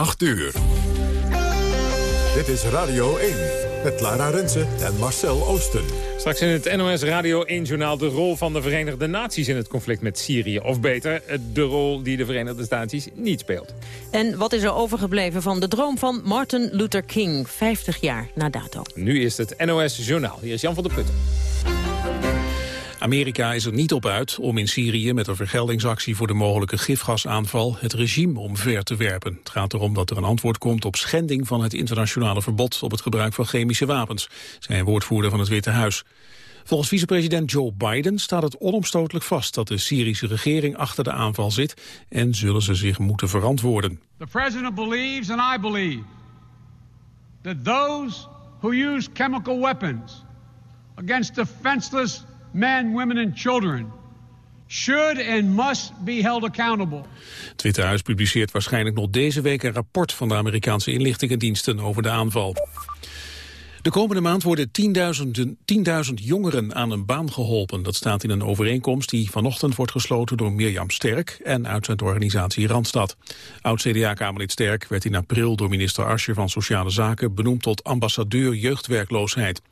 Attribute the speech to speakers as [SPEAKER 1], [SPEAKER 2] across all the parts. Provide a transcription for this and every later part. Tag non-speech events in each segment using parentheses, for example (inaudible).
[SPEAKER 1] 8 uur. Dit is Radio 1 met Lara Rensen en Marcel Oosten.
[SPEAKER 2] Straks in het NOS Radio 1-journaal de rol van de Verenigde Naties in het conflict met Syrië. Of beter, de rol die de Verenigde Naties niet speelt.
[SPEAKER 3] En wat is er overgebleven van de droom van Martin Luther King, 50 jaar na dato?
[SPEAKER 2] Nu is het NOS Journaal. Hier is Jan van der Putten.
[SPEAKER 4] Amerika is er niet op uit om in Syrië met een vergeldingsactie voor de mogelijke gifgasaanval het regime omver te werpen. Het gaat erom dat er een antwoord komt op schending van het internationale verbod op het gebruik van chemische wapens, zei woordvoerder van het Witte Huis. Volgens vicepresident Joe Biden staat het onomstotelijk vast dat de Syrische regering achter de aanval zit en zullen ze zich moeten verantwoorden.
[SPEAKER 5] The president believes and I believe that those who use chemical weapons against defenseless men, women and children should and must be held accountable.
[SPEAKER 4] Het Witte Huis publiceert waarschijnlijk nog deze week een rapport van de Amerikaanse inlichtingendiensten over de aanval. De komende maand worden 10.000 jongeren aan een baan geholpen. Dat staat in een overeenkomst die vanochtend wordt gesloten door Mirjam Sterk en uitzendorganisatie Randstad. Oud-CDA-Kamerlid Sterk werd in april door minister Ascher van Sociale Zaken benoemd tot ambassadeur jeugdwerkloosheid.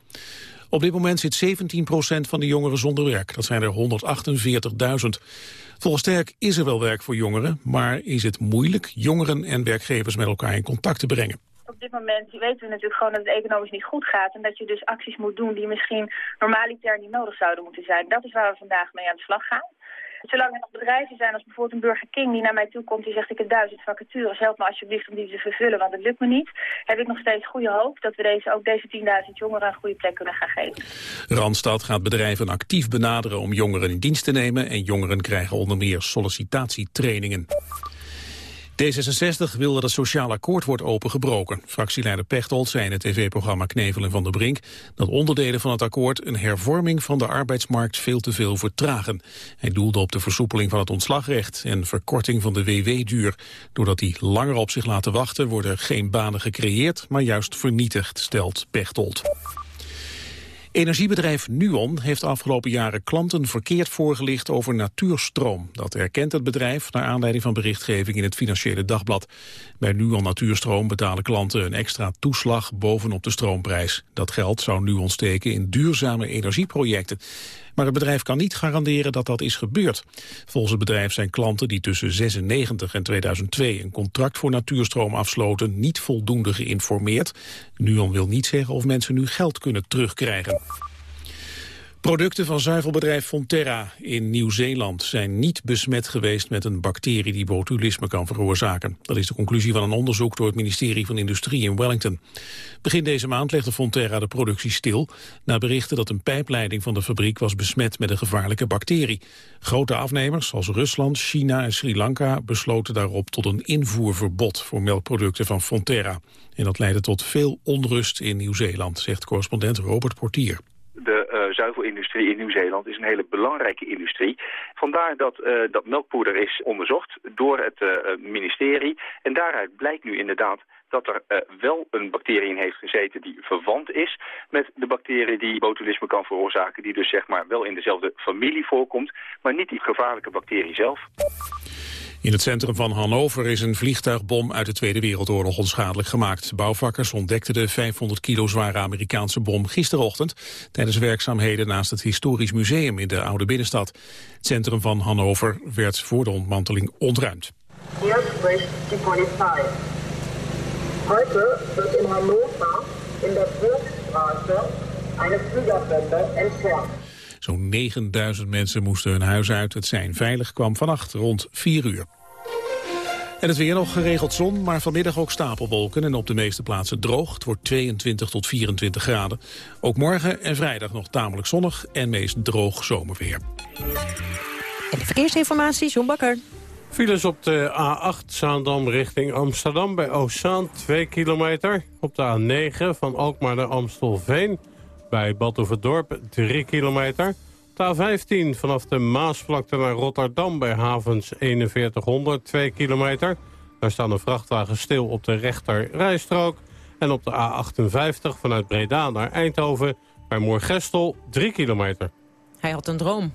[SPEAKER 4] Op dit moment zit 17% van de jongeren zonder werk. Dat zijn er 148.000. Volgens Sterk is er wel werk voor jongeren, maar is het moeilijk jongeren en werkgevers met elkaar in contact te brengen
[SPEAKER 6] op dit moment weten we natuurlijk gewoon dat het economisch niet goed gaat. En dat je dus acties moet doen die misschien normaliter niet nodig zouden moeten zijn. Dat is waar we vandaag mee aan de slag gaan. Zolang er nog bedrijven zijn als bijvoorbeeld een Burger King die naar mij toe komt... die zegt ik heb duizend vacatures, help me alsjeblieft om die te vervullen, want het lukt me niet. Heb ik nog steeds goede hoop dat we deze, ook deze 10.000 jongeren een goede plek kunnen gaan geven.
[SPEAKER 4] Randstad gaat bedrijven actief benaderen om jongeren in dienst te nemen... en jongeren krijgen onder meer sollicitatietrainingen. D66 wil dat het sociaal akkoord wordt opengebroken. Fractieleider Pechtold zei in het tv-programma Knevel en Van der Brink... dat onderdelen van het akkoord een hervorming van de arbeidsmarkt veel te veel vertragen. Hij doelde op de versoepeling van het ontslagrecht en verkorting van de WW-duur. Doordat die langer op zich laten wachten worden geen banen gecreëerd... maar juist vernietigd, stelt Pechtold. Energiebedrijf Nuon heeft de afgelopen jaren klanten verkeerd voorgelicht over natuurstroom. Dat erkent het bedrijf naar aanleiding van berichtgeving in het Financiële Dagblad. Bij Nuon Natuurstroom betalen klanten een extra toeslag bovenop de stroomprijs. Dat geld zou Nuon steken in duurzame energieprojecten. Maar het bedrijf kan niet garanderen dat dat is gebeurd. Volgens het bedrijf zijn klanten die tussen 96 en 2002 een contract voor natuurstroom afsloten niet voldoende geïnformeerd. Nuon wil niet zeggen of mensen nu geld kunnen terugkrijgen. Producten van zuivelbedrijf Fonterra in Nieuw-Zeeland zijn niet besmet geweest met een bacterie die botulisme kan veroorzaken. Dat is de conclusie van een onderzoek door het ministerie van Industrie in Wellington. Begin deze maand legde Fonterra de productie stil na berichten dat een pijpleiding van de fabriek was besmet met een gevaarlijke bacterie. Grote afnemers zoals Rusland, China en Sri Lanka besloten daarop tot een invoerverbod voor melkproducten van Fonterra. En dat leidde tot veel onrust in Nieuw-Zeeland, zegt correspondent Robert Portier
[SPEAKER 7] de uh, zuivelindustrie in Nieuw-Zeeland is een hele belangrijke industrie. Vandaar dat uh, dat melkpoeder is onderzocht door het uh, ministerie. En daaruit blijkt nu inderdaad dat er wel een bacterie in heeft gezeten die verwant is met de bacterie die botulisme kan veroorzaken. Die dus zeg maar wel in dezelfde familie voorkomt, maar niet die gevaarlijke bacterie zelf.
[SPEAKER 4] In het centrum van Hannover is een vliegtuigbom uit de Tweede Wereldoorlog onschadelijk gemaakt. Bouwvakkers ontdekten de 500 kilo zware Amerikaanse bom gisterochtend tijdens werkzaamheden naast het Historisch Museum in de oude binnenstad. Het centrum van Hannover werd voor de ontmanteling ontruimd. Hier spreekt de politie. Heute wird in Hannover in der Burgstraße eine Fliegerwende entfernt. Zo'n 9000 mensen moesten hun huis uit. Het zijn veilig kwam vannacht rond 4 uur. En het weer nog geregeld zon, maar vanmiddag ook stapelwolken... en op de meeste plaatsen droog. Het wordt 22 tot 24 graden. Ook morgen en vrijdag nog tamelijk zonnig en meest droog zomerweer.
[SPEAKER 3] En de verkeersinformatie, John Bakker.
[SPEAKER 8] Files op de A8 Zaandam richting Amsterdam bij Oostzaan 2 kilometer. Op de A9 van Alkmaar naar Amstelveen bij Badhoevedorp 3 kilometer. De 15 vanaf de Maasvlakte naar Rotterdam bij havens 4100, 2 kilometer. Daar staan de vrachtwagens stil op de rechter rijstrook. En op de A58 vanuit Breda naar Eindhoven bij Moorgestel 3 kilometer.
[SPEAKER 3] Hij had een droom.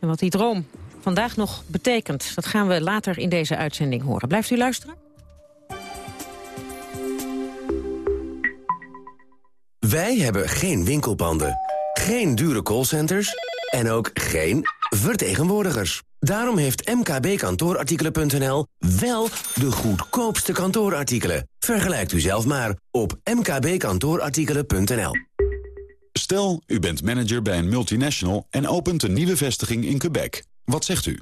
[SPEAKER 3] En wat die droom vandaag nog betekent, dat gaan we later in deze uitzending horen. Blijft u luisteren?
[SPEAKER 9] Wij hebben geen winkelbanden geen dure callcenters en ook geen vertegenwoordigers. Daarom heeft mkbkantoorartikelen.nl wel de goedkoopste kantoorartikelen. Vergelijkt u zelf maar op mkbkantoorartikelen.nl.
[SPEAKER 10] Stel, u bent manager bij een multinational en opent een nieuwe vestiging in Quebec. Wat zegt u?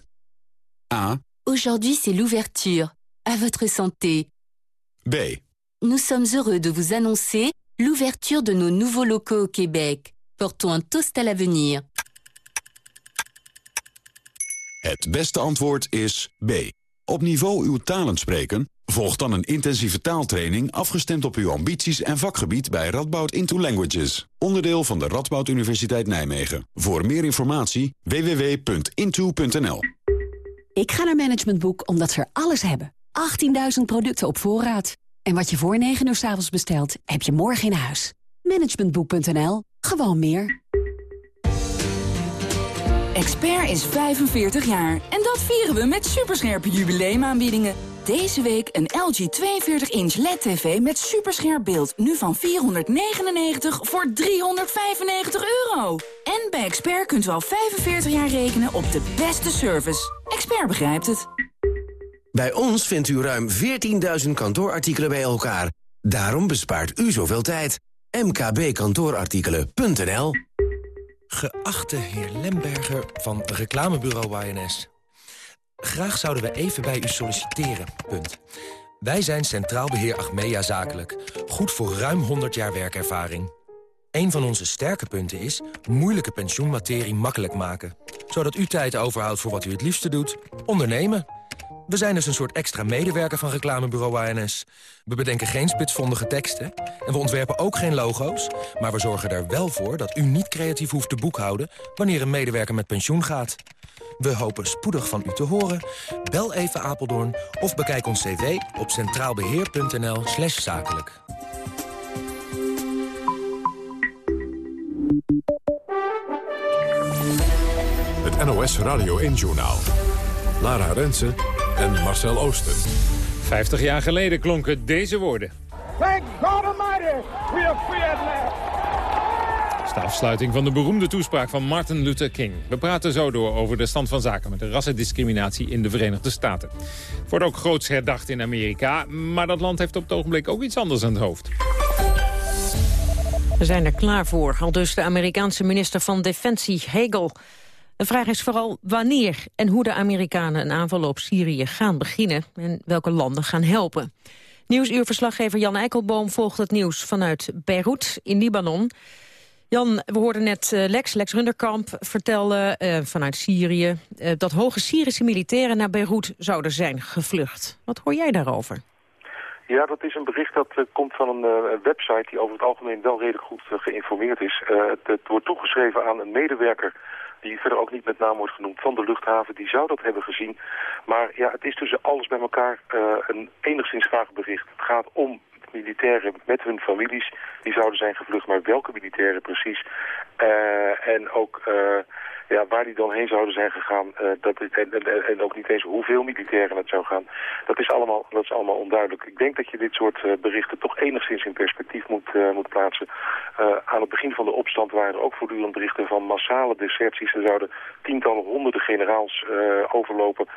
[SPEAKER 10] A.
[SPEAKER 11] Aujourd'hui c'est l'ouverture. À votre santé.
[SPEAKER 10] B.
[SPEAKER 11] Nous sommes heureux de vous annoncer l'ouverture de nos nouveaux locaux au Québec. Portons un toast à l'avenir.
[SPEAKER 10] Het beste antwoord is B. Op niveau uw talen spreken? Volg dan een intensieve taaltraining afgestemd op uw ambities en vakgebied bij Radboud Into Languages. Onderdeel van de Radboud Universiteit Nijmegen. Voor meer informatie www.into.nl
[SPEAKER 12] Ik ga naar Management Boek omdat ze er alles hebben. 18.000 producten op voorraad. En wat je voor 9 uur s avonds bestelt, heb je morgen in huis. Managementboek.nl. Gewoon meer.
[SPEAKER 13] Expert is 45 jaar en dat vieren we met superscherpe jubileumaanbiedingen. Deze week een LG 42-inch LED-TV met superscherp beeld. Nu van 499 voor 395 euro. En bij Expert kunt u al 45 jaar rekenen op de beste service. Expert begrijpt het.
[SPEAKER 9] Bij ons vindt u ruim 14.000 kantoorartikelen bij elkaar. Daarom bespaart u zoveel tijd. mkbkantoorartikelen.nl
[SPEAKER 14] Geachte heer Lemberger van reclamebureau YNS. Graag zouden we even bij u solliciteren. Punt. Wij zijn Centraal Beheer Achmea Zakelijk. Goed voor ruim 100 jaar werkervaring. Een van onze sterke punten is moeilijke pensioenmaterie makkelijk maken. Zodat u tijd overhoudt voor wat u het liefste doet. Ondernemen. We zijn dus een soort extra medewerker van reclamebureau ANS. We bedenken geen spitsvondige teksten en we ontwerpen ook geen logo's... maar we zorgen er wel voor dat u niet creatief hoeft te boekhouden... wanneer een medewerker met pensioen gaat. We hopen spoedig van u te horen. Bel even Apeldoorn of bekijk ons cv op centraalbeheer.nl slash zakelijk.
[SPEAKER 1] Het NOS Radio 1-journaal. Lara Rensen en Marcel Ooster.
[SPEAKER 2] 50 jaar geleden klonken deze woorden.
[SPEAKER 15] Thank God Almighty, we are free at last.
[SPEAKER 2] De afsluiting van de beroemde toespraak van Martin Luther King. We praten zo door over de stand van zaken met de rassendiscriminatie in de Verenigde Staten. Het wordt ook groots herdacht in Amerika, maar dat land heeft op het ogenblik ook iets anders aan het hoofd.
[SPEAKER 3] We zijn er klaar voor, al dus de Amerikaanse minister van Defensie Hegel. De vraag is vooral wanneer en hoe de Amerikanen een aanval op Syrië gaan beginnen... en welke landen gaan helpen. Nieuwsuurverslaggever Jan Eikelboom volgt het nieuws vanuit Beirut in Libanon. Jan, we hoorden net uh, Lex, Lex Runderkamp vertellen uh, vanuit Syrië... Uh, dat hoge Syrische militairen naar Beirut zouden zijn gevlucht. Wat hoor jij daarover?
[SPEAKER 16] Ja, dat is een bericht dat komt van een website die over het algemeen wel redelijk goed geïnformeerd is. Het, wordt toegeschreven aan een medewerker die verder ook niet met naam wordt genoemd van de luchthaven. Die zou dat hebben gezien. Maar ja, het is tussen alles bij elkaar een enigszins vaag bericht. Het gaat om militairen met hun families. Die zouden zijn gevlucht, maar welke militairen precies. en ook ja, waar die dan heen zouden zijn gegaan, uh, dat en, en, ook niet eens hoeveel militairen het zou gaan, dat is allemaal, dat is allemaal onduidelijk. Ik denk dat je dit soort berichten toch enigszins in perspectief moet, moet plaatsen. aan het begin van de opstand waren er ook voortdurend berichten van massale deserties. Er zouden tientallen, honderden generaals overlopen.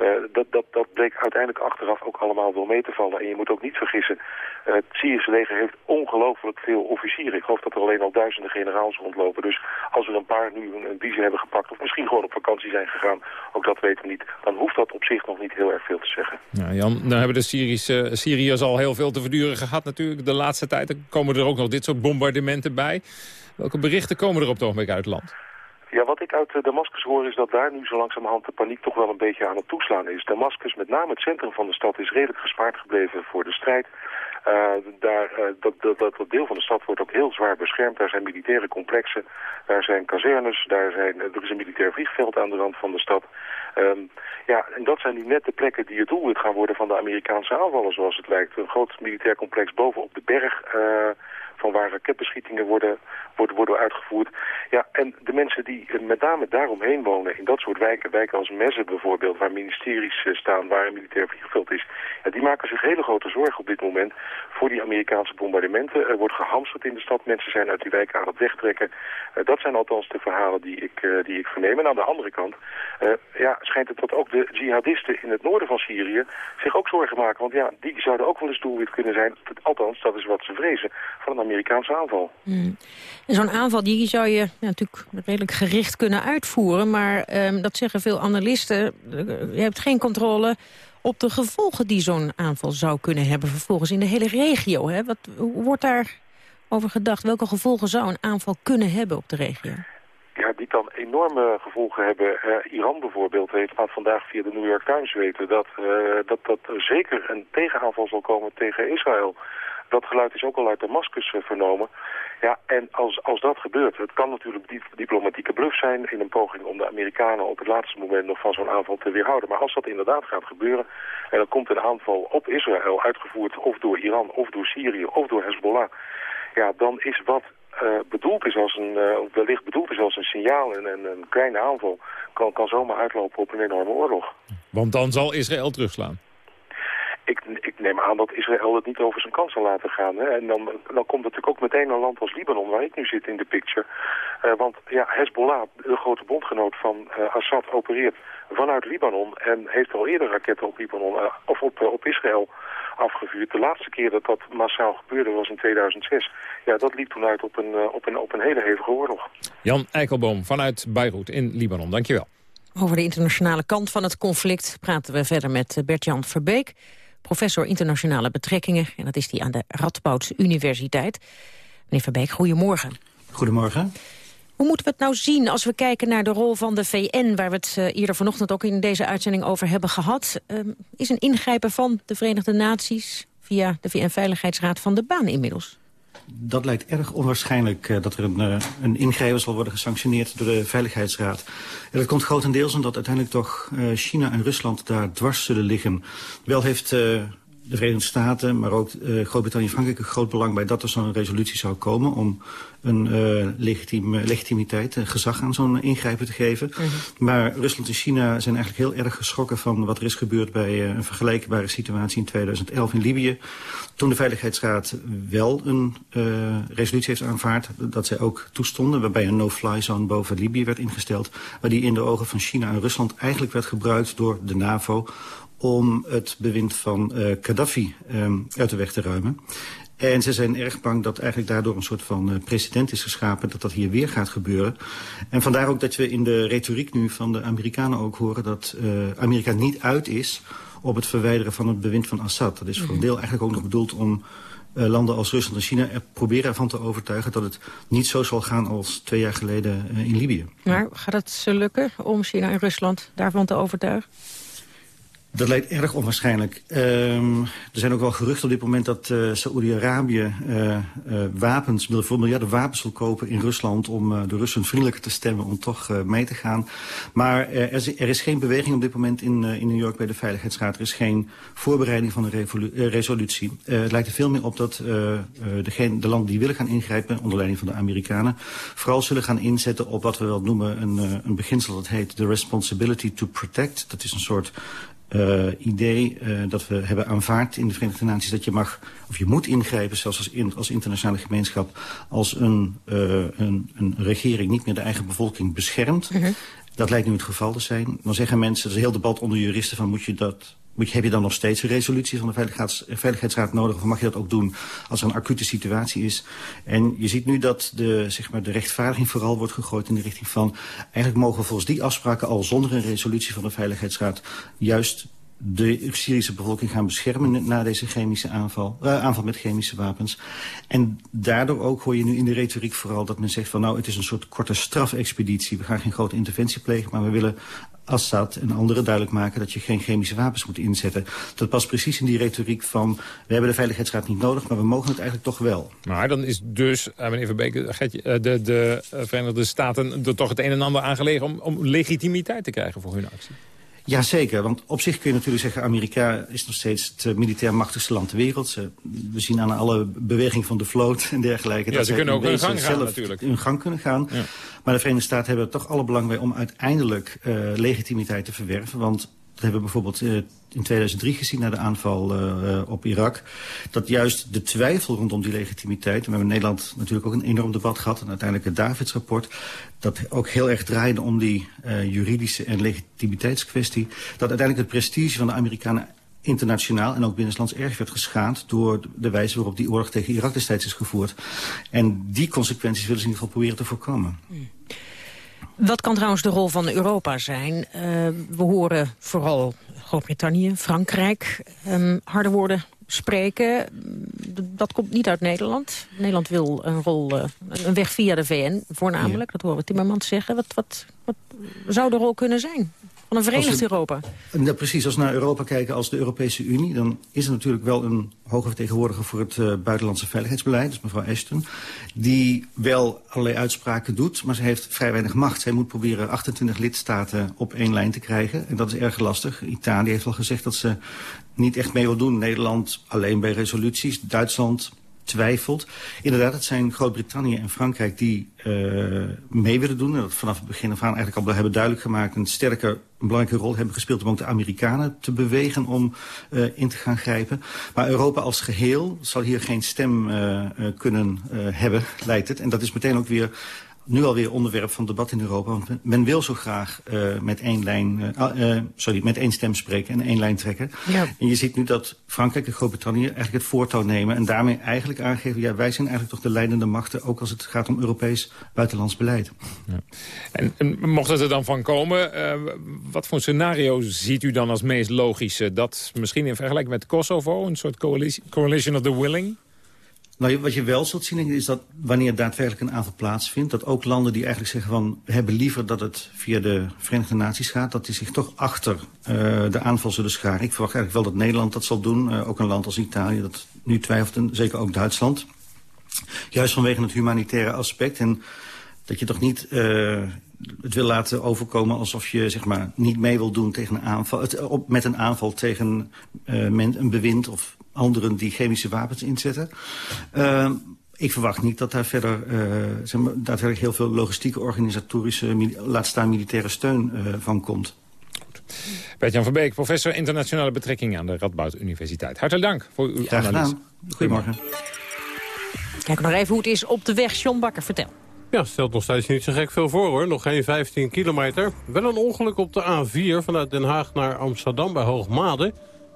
[SPEAKER 16] Uh, dat, dat, dat bleek uiteindelijk achteraf ook allemaal wel mee te vallen. En je moet ook niet vergissen, uh, het Syrische leger heeft ongelooflijk veel officieren. Ik geloof dat er alleen al duizenden generaals rondlopen. Dus als er een paar nu een, een hebben gepakt of misschien gewoon op vakantie zijn gegaan, ook dat weten we niet, dan hoeft dat op zich nog niet heel erg veel te zeggen.
[SPEAKER 2] Ja, Jan, nou hebben de Syrische, Syriërs al heel veel te verduren gehad natuurlijk. De laatste tijd komen er ook nog dit soort bombardementen bij. Welke berichten komen er op het ogenblik uit het land?
[SPEAKER 16] Ja, wat ik uit Damascus hoor is dat daar nu zo langzamerhand de paniek toch wel een beetje aan het toeslaan is. Damascus, met name het centrum van de stad, is redelijk gespaard gebleven voor de strijd. Uh, daar, uh, dat, dat, dat, deel van de stad wordt ook heel zwaar beschermd. Daar zijn militaire complexen, daar zijn kazernes, daar zijn, er is een militair vliegveld aan de rand van de stad. Um, ja, en dat zijn nu net de plekken die het doelwit gaan worden van de Amerikaanse aanvallen, zoals het lijkt. Een groot militair complex bovenop de berg... van waar raketbeschietingen worden, worden, worden uitgevoerd. Ja, en de mensen die met name daaromheen wonen, in dat soort wijken, wijken als Messen bijvoorbeeld, waar ministeries staan, waar een militair vliegveld is, ja, die maken zich hele grote zorgen op dit moment voor die Amerikaanse bombardementen. Er wordt gehamsterd in de stad, mensen zijn uit die wijken aan het wegtrekken. dat zijn althans de verhalen die ik, die ik verneem. En aan de andere kant ja, schijnt het dat ook de jihadisten in het noorden van Syrië zich ook zorgen maken. Want ja, die zouden ook wel eens doelwit kunnen zijn. Althans, dat is wat ze vrezen van een Amerikaanse aanval.
[SPEAKER 3] Hmm. En zo'n aanval die zou je ja, natuurlijk redelijk gericht kunnen uitvoeren. Maar ehm, dat zeggen veel analisten. Je hebt geen controle op de gevolgen die zo'n aanval zou kunnen hebben... vervolgens in de hele regio. Hè? Wat, hoe wordt daar over gedacht? Welke gevolgen zou een aanval kunnen hebben op de regio?
[SPEAKER 16] ja, die kan enorme gevolgen hebben. Uh, Iran bijvoorbeeld heeft laat vandaag via de New York Times weten dat, uh, dat, dat er zeker een tegenaanval zal komen tegen Israël. Dat geluid is ook al uit Damascus uh, vernomen. Ja, en als, als dat gebeurt, het kan natuurlijk diplomatieke bluff zijn in een poging om de Amerikanen op het laatste moment nog van zo'n aanval te weerhouden. Maar als dat inderdaad gaat gebeuren en er komt een aanval op Israël uitgevoerd of door Iran of door Syrië of door Hezbollah, ja, dan is wat uh, bedoeld is als een, uh, wellicht bedoeld is als een signaal en, en een kleine aanval, kan, kan zomaar uitlopen op een enorme oorlog.
[SPEAKER 2] Want dan zal Israël terugslaan.
[SPEAKER 16] Ik, ik neem aan dat Israël het niet over zijn kans zal laten gaan. Hè? En dan, dan komt natuurlijk ook meteen een land als Libanon, waar ik nu zit in de picture. Uh, want ja, Hezbollah, de grote bondgenoot van Assad, opereert vanuit Libanon en heeft al eerder raketten op Libanon of op, op Israël afgevuurd. De laatste keer dat dat massaal gebeurde was in 2006. Ja, dat liep toen uit op een, uh, op een, op een hele hevige oorlog.
[SPEAKER 2] Jan Eikelboom vanuit Beirut in Libanon. Dankjewel.
[SPEAKER 3] Over de internationale kant van het conflict praten we verder met eh, Bert-Jan Verbeek, professor internationale betrekkingen. En dat is die aan de Radboud Universiteit. Meneer Verbeek, goedemorgen.
[SPEAKER 17] Goedemorgen.
[SPEAKER 3] Hoe moeten we het nou zien als we kijken naar de rol van de VN... waar we het uh, eerder vanochtend ook in deze uitzending over hebben gehad? Uh, is een ingrijpen van de Verenigde Naties via de VN-veiligheidsraad van de baan inmiddels?
[SPEAKER 17] Dat lijkt erg onwaarschijnlijk uh, dat er een, uh, een ingrijpen zal worden gesanctioneerd door de Veiligheidsraad. En dat komt grotendeels omdat uiteindelijk toch uh, China en Rusland daar dwars zullen liggen. Wel heeft de Verenigde Staten, maar ook uh, Groot-Brittannië en Frankrijk... een groot belang bij dat er zo'n resolutie zou komen... om een uh, legitiem, legitimiteit, uh, gezag aan zo'n ingrijpen te geven. -hmm. Maar Rusland en China zijn eigenlijk heel erg geschrokken... van wat er is gebeurd bij een vergelijkbare situatie in 2011 in Libië. Toen de Veiligheidsraad wel een resolutie heeft aanvaard... dat zij ook toestonden, waarbij een no-fly zone boven Libië werd ingesteld... waar die in de ogen van China en Rusland eigenlijk werd gebruikt door de NAVO om het bewind van uh, Gaddafi um, uit de weg te ruimen. En ze zijn erg bang dat eigenlijk daardoor een soort van uh, precedent is geschapen... dat dat hier weer gaat gebeuren. En vandaar ook dat we in de retoriek nu van de Amerikanen ook horen... dat uh, Amerika niet uit is op het verwijderen van het bewind van Assad. Dat is voor een deel eigenlijk ook nog bedoeld om... Uh, landen als Rusland en China er proberen ervan te overtuigen... dat het niet zo zal gaan als twee jaar geleden uh, in Libië.
[SPEAKER 3] Maar gaat het ze lukken om China en Rusland daarvan te overtuigen?
[SPEAKER 17] Dat lijkt erg onwaarschijnlijk. Um, er zijn ook wel geruchten op dit moment dat uh, Saoedi-Arabië uh, uh, wapens, voor miljarden wapens wil kopen in Rusland om de Russen vriendelijker te stemmen om toch mee te gaan. Maar er is, er, is, geen beweging op dit moment in, in New York bij de Veiligheidsraad. Er is geen voorbereiding van een resolutie. het lijkt er veel meer op dat de landen die willen gaan ingrijpen, onder leiding van de Amerikanen, vooral zullen gaan inzetten op wat we wel noemen een, een beginsel dat heet the responsibility to protect. Dat is een soort uh, idee uh, dat we hebben aanvaard in de Verenigde Naties... dat je mag, of je moet ingrijpen, zelfs als, in, als internationale gemeenschap... als een, uh, een, een regering niet meer de eigen bevolking beschermt. -huh. Dat lijkt nu het geval te zijn. Dan zeggen mensen, er is een heel debat onder juristen... van moet je dat moet je, heb je dan nog steeds een resolutie van de Veiligheids, Veiligheidsraad nodig... of mag je dat ook doen als er een acute situatie is? En je ziet nu dat de, zeg maar, de rechtvaardiging vooral wordt gegooid in de richting van... eigenlijk mogen volgens die afspraken al zonder een resolutie van de Veiligheidsraad... juist de Syrische bevolking gaan beschermen na deze chemische aanval, uh, aanval met chemische wapens. En daardoor ook hoor je nu in de retoriek vooral dat men zegt van nou het is een soort korte strafexpeditie. We gaan geen grote interventie plegen, maar we willen Assad en anderen duidelijk maken dat je geen chemische wapens moet inzetten. Dat past precies in die retoriek van we hebben de Veiligheidsraad niet nodig, maar we mogen het eigenlijk toch wel.
[SPEAKER 2] Maar dan is dus, uh, meneer Verbeek, de, de, de Verenigde Staten er toch het een en ander aangelegen om, om legitimiteit te krijgen voor hun actie.
[SPEAKER 17] Jazeker, want op zich kun je natuurlijk zeggen... Amerika is nog steeds het eh, militair machtigste land ter wereld. We zien aan alle beweging van de vloot en dergelijke...
[SPEAKER 2] Ja,
[SPEAKER 17] dat
[SPEAKER 2] ze kunnen ook
[SPEAKER 17] in
[SPEAKER 2] hun gang gaan natuurlijk.
[SPEAKER 17] hun gang kunnen gaan.
[SPEAKER 2] Ja.
[SPEAKER 17] Maar de Verenigde Staten hebben er toch alle belang bij... om uiteindelijk eh, legitimiteit te verwerven. Want dat hebben we bijvoorbeeld eh, in 2003 gezien... na de aanval eh, eh, op Irak. Dat juist de twijfel rondom die legitimiteit... en we hebben in Nederland natuurlijk ook een enorm debat gehad... en uiteindelijk het Davidsrapport... dat ook heel erg draaide om die eh, juridische en legitimiteitskwestie... dat uiteindelijk het prestige van de Amerikanen internationaal en ook binnenlands erg werd geschaad... door de wijze waarop die oorlog tegen Irak destijds is gevoerd. En die consequenties willen ze in ieder geval proberen te voorkomen.
[SPEAKER 3] Wat kan trouwens de rol van Europa zijn? Eh, we horen vooral Groot-Brittannië, Frankrijk ehm, harde woorden spreken. Dat komt niet uit Nederland. Nederland wil een rol, eh, een weg via de VN voornamelijk. Dat horen we Timmermans zeggen. Wat, wat, wat zou de rol kunnen zijn van een verenigd
[SPEAKER 17] we-
[SPEAKER 3] Europa?
[SPEAKER 17] Ja, precies, als we naar Europa kijken als de Europese Unie... dan is er natuurlijk wel een hoge vertegenwoordiger voor het eh, buitenlandse veiligheidsbeleid... dus mevrouw Ashton, die wel allerlei uitspraken doet... maar ze heeft vrij weinig macht. Zij moet proberen 28 lidstaten op één lijn te krijgen. En dat is erg lastig. Italië heeft al gezegd dat ze niet echt mee wil doen. Nederland alleen bij resoluties. Duitsland twijfelt. Inderdaad, het zijn Groot-Brittannië en Frankrijk die eh, mee willen doen. En dat vanaf het begin af aan eigenlijk al hebben duidelijk gemaakt... een sterke, een belangrijke rol hebben gespeeld om ook de Amerikanen te bewegen om eh, in te gaan grijpen. Maar Europa als geheel zal hier geen stem eh, kunnen hebben, lijkt het. En dat is meteen ook weer nu alweer onderwerp van debat in Europa. Want men- wil zo graag eh, met één lijn, eh, ah, eh, sorry, met één stem spreken en één lijn trekken.
[SPEAKER 3] Ja.
[SPEAKER 17] En je ziet nu dat Frankrijk en Groot-Brittannië eigenlijk het voortouw nemen... en daarmee eigenlijk aangeven, ja, wij zijn eigenlijk toch de leidende machten... ook als het gaat om Europees buitenlands beleid.
[SPEAKER 2] En, en mocht het er dan van komen, eh, wat voor scenario ziet u dan als meest logische? Dat misschien in vergelijking met Kosovo, een soort coalition, coalition of the willing?
[SPEAKER 17] Nou, wat je wel zult zien is dat wanneer daadwerkelijk een aanval plaatsvindt... dat ook landen die eigenlijk zeggen van... we hebben liever dat het via de Verenigde Naties gaat... dat die zich toch achter eh, de aanval zullen scharen. Ik verwacht eigenlijk wel dat Nederland dat zal doen. Eh, ook een land als Italië dat nu twijfelt en zeker ook Duitsland. Juist vanwege het humanitaire aspect. En dat je toch niet eh, het wil laten overkomen alsof je zeg maar, niet mee wil doen tegen een aanval, op, met een aanval tegen men, een bewind of anderen die chemische wapens inzetten. Uh, ik verwacht niet dat daar verder uh, zeg maar, daadwerkelijk heel veel logistieke, organisatorische, laat staan militaire steun uh, van komt.
[SPEAKER 2] Bert-Jan van Beek, professor internationale betrekkingen aan de Radboud Universiteit. Hartelijk dank voor uw
[SPEAKER 17] Graag
[SPEAKER 2] analyse.
[SPEAKER 17] Goedemorgen.
[SPEAKER 3] Kijk nog even hoe het is op de weg. John Bakker, vertel.
[SPEAKER 8] Ja, stelt nog steeds niet zo gek veel voor hoor. Nog geen 15 kilometer. Wel een ongeluk op de A4 vanuit Den Haag naar Amsterdam bij Hoogmade.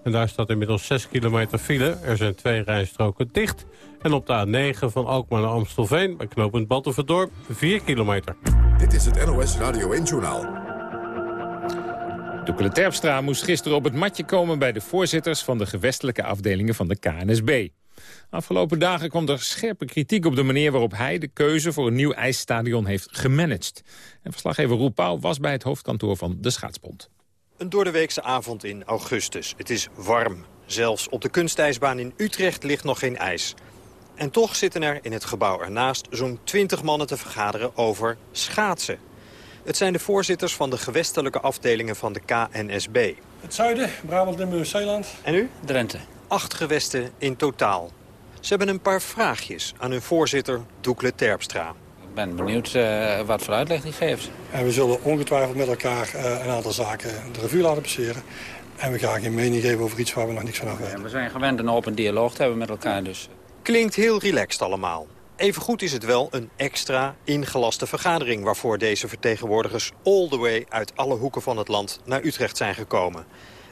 [SPEAKER 8] En daar staat inmiddels 6 kilometer file. Er zijn twee rijstroken dicht. En op de A9 van Alkmaar naar Amstelveen bij knooppunt Battenverdorp 4 kilometer.
[SPEAKER 1] Dit is het NOS Radio 1-journaal.
[SPEAKER 2] Doekele Terpstra moest gisteren op het matje komen bij de voorzitters van de gewestelijke afdelingen van de KNSB. Afgelopen dagen kwam er scherpe kritiek op de manier waarop hij de keuze voor een nieuw ijsstadion heeft gemanaged. En verslaggever Roel Pauw was bij het hoofdkantoor van de Schaatsbond.
[SPEAKER 18] Een doordeweekse avond in augustus. Het is warm. Zelfs op de kunstijsbaan in Utrecht ligt nog geen ijs. En toch zitten er in het gebouw ernaast zo'n 20 mannen te vergaderen over schaatsen. Het zijn de voorzitters van de gewestelijke afdelingen van de KNSB.
[SPEAKER 19] Het zuiden, Brabant, Limburg, Zeeland.
[SPEAKER 18] En u?
[SPEAKER 19] Drenthe.
[SPEAKER 18] Acht gewesten in totaal. Ze hebben een paar vraagjes aan hun voorzitter Doekle Terpstra.
[SPEAKER 20] Ik ben benieuwd uh, wat voor uitleg die geeft.
[SPEAKER 19] En we zullen ongetwijfeld met elkaar uh, een aantal zaken de revue laten passeren. En we gaan geen mening geven over iets waar we nog niks van af weten.
[SPEAKER 20] Ja, we zijn gewend een open dialoog te hebben met elkaar dus.
[SPEAKER 18] Klinkt heel relaxed allemaal. Evengoed is het wel een extra ingelaste vergadering... waarvoor deze vertegenwoordigers all the way uit alle hoeken van het land naar Utrecht zijn gekomen.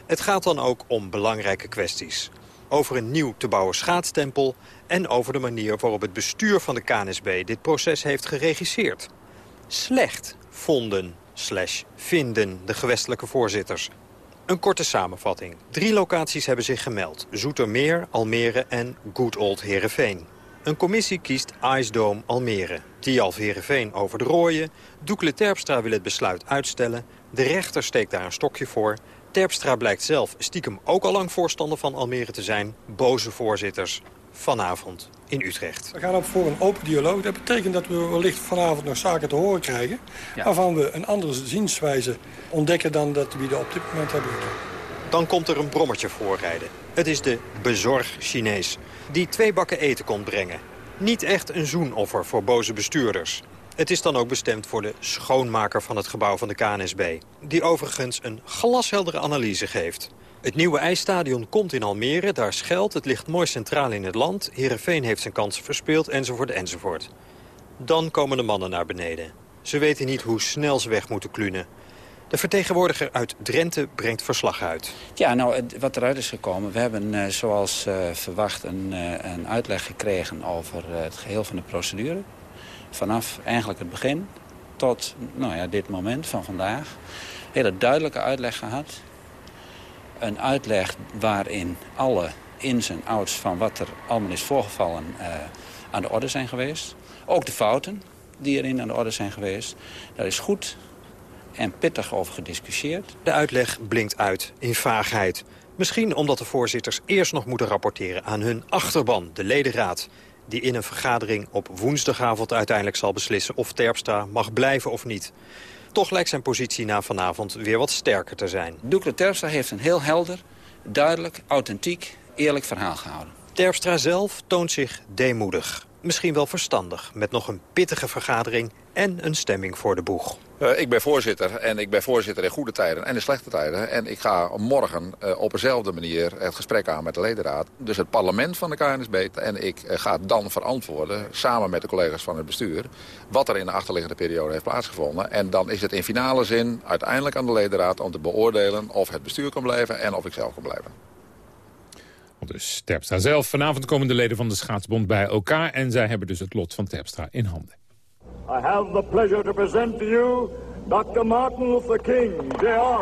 [SPEAKER 18] Het gaat dan ook om belangrijke kwesties. Over een nieuw te bouwen schaatstempel... en over de manier waarop het bestuur van de KNSB dit proces heeft geregisseerd. Slecht vonden slash vinden de gewestelijke voorzitters. Een korte samenvatting. Drie locaties hebben zich gemeld. Zoetermeer, Almere en Good Old Heerenveen. Een commissie kiest Ice Dome Almere. Tialf Heerenveen over de rooien. Doekle Terpstra wil het besluit uitstellen. De rechter steekt daar een stokje voor. Terpstra blijkt zelf stiekem ook al lang voorstander van Almere te zijn. Boze voorzitters vanavond in Utrecht.
[SPEAKER 19] We gaan op voor een open dialoog. Dat betekent dat we wellicht vanavond nog zaken te horen krijgen... waarvan we een andere zienswijze ontdekken dan dat we die op dit moment hebben.
[SPEAKER 18] Dan komt er een brommertje voorrijden. Het is de bezorg Chinees, die twee bakken eten kon brengen. Niet echt een zoenoffer voor boze bestuurders. Het is dan ook bestemd voor de schoonmaker van het gebouw van de KNSB. Die overigens een glasheldere analyse geeft. Het nieuwe ijsstadion komt in Almere, daar schuilt. Het ligt mooi centraal in het land. Heerenveen heeft zijn kansen verspeeld, enzovoort, enzovoort. Dan komen de mannen naar beneden. Ze weten niet hoe snel ze weg moeten klunen. De vertegenwoordiger uit Drenthe brengt verslag uit.
[SPEAKER 20] Ja, nou, wat eruit is gekomen... we hebben eh, zoals uh, verwacht een, uh, een, uitleg gekregen over het geheel van de procedure. Vanaf eigenlijk het begin tot nou ja, dit moment van vandaag. Hele duidelijke uitleg gehad. Een uitleg waarin alle ins en outs van wat er allemaal is voorgevallen aan de orde zijn geweest. Ook de fouten die erin aan de orde zijn geweest. Dat is goed en pittig over gediscussieerd.
[SPEAKER 18] De uitleg blinkt uit in vaagheid. Misschien omdat de voorzitters eerst nog moeten rapporteren aan hun achterban, de ledenraad die in een vergadering op woensdagavond uiteindelijk zal beslissen... of Terpstra mag blijven of niet. Toch lijkt zijn positie na vanavond weer wat sterker te zijn.
[SPEAKER 20] Doekle Terpstra heeft een heel helder, duidelijk, authentiek, eerlijk verhaal gehouden.
[SPEAKER 18] Terpstra zelf toont zich deemoedig. Misschien wel verstandig, met nog een pittige vergadering en een stemming voor de boeg.
[SPEAKER 21] Uh, ik ben voorzitter en ik ben voorzitter in goede tijden en in slechte tijden. En ik ga morgen uh, op dezelfde manier het gesprek aan met de ledenraad. Dus het parlement van de KNSB. En ik uh, ga dan verantwoorden, samen met de collega's van het bestuur... wat er in de achterliggende periode heeft plaatsgevonden. En dan is het in finale zin uiteindelijk aan de ledenraad om te beoordelen... of het bestuur kan blijven en of ik zelf kan blijven.
[SPEAKER 2] Dus Terpstra zelf. Vanavond komen de leden van de Schaatsbond bij elkaar... en zij hebben dus het lot van Terpstra in handen.
[SPEAKER 15] I have the pleasure to present to you Dr. Martin Luther King, Jr.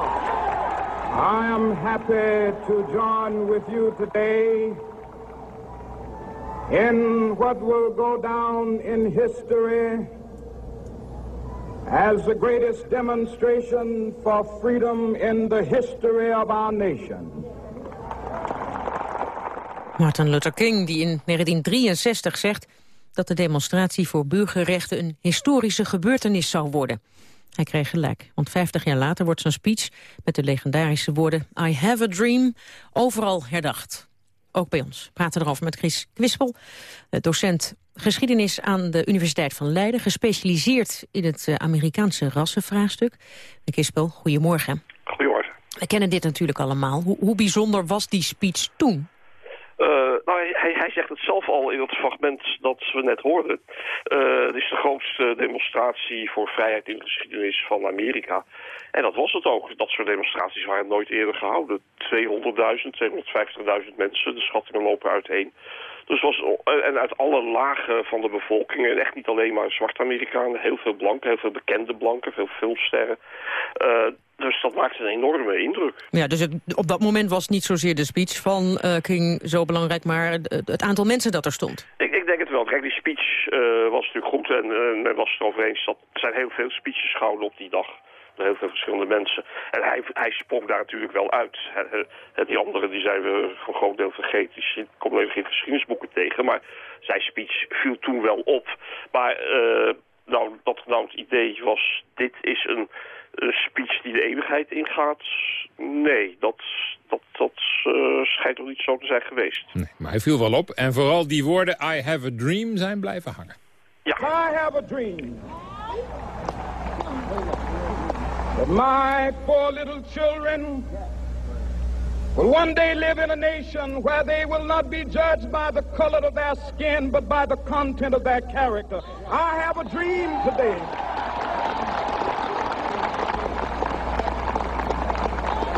[SPEAKER 15] I am happy to join with you today in what will go down in history as the greatest demonstration for freedom in the history of our nation.
[SPEAKER 3] Martin Luther King, die in 1963 zegt dat de demonstratie voor burgerrechten een historische gebeurtenis zou worden. Hij kreeg gelijk, want 50 jaar later wordt zijn speech met de legendarische woorden I have a dream overal herdacht. Ook bij ons. We praten erover met Chris Kwispel, docent geschiedenis aan de Universiteit van Leiden, gespecialiseerd in het eh, Amerikaanse rassenvraagstuk. Kwispel, goedemorgen.
[SPEAKER 22] Goedemorgen.
[SPEAKER 3] We kennen dit natuurlijk allemaal. Hoe, hoe bijzonder was die speech toen?
[SPEAKER 22] Uh, nou, hij, zegt het zelf al in het fragment dat we net hoorden. Uh, het is de grootste demonstratie voor vrijheid in de geschiedenis van Amerika. En dat was het ook. Dat soort demonstraties waren nooit eerder gehouden. 200.000, 250.000 mensen, de schattingen lopen uiteen. Dus was, en uit alle lagen van de bevolking, en echt niet alleen maar zwarte Amerikanen, heel veel blanken, heel veel bekende blanken, veel filmsterren. Uh, dus dat maakte een enorme indruk.
[SPEAKER 3] Ja, dus het, op dat moment was niet zozeer de speech van uh, King zo belangrijk, maar het, het, aantal mensen dat er stond.
[SPEAKER 22] Ik, ik denk het wel. Kijk, die speech uh, was natuurlijk goed en uh, men was het erover eens dat er zijn heel veel speeches gehouden op die dag door heel veel verschillende mensen. En hij, hij sprong daar natuurlijk wel uit. En die anderen die zijn we voor een groot deel vergeten. Die komen even geen geschiedenisboeken tegen. Maar zijn speech viel toen wel op. Maar uh, nou, dat nou het idee was, dit is een speech die de eeuwigheid ingaat. Nee, dat, dat, dat uh, schijnt nog niet zo te zijn geweest.
[SPEAKER 2] Nee, maar hij viel wel op. En vooral die woorden I have a dream zijn blijven hangen.
[SPEAKER 22] Ja.
[SPEAKER 15] I have a dream. that my four little children will one day live in a nation where they will not be judged by the color of their skin, but by the content of their character. I have a dream today.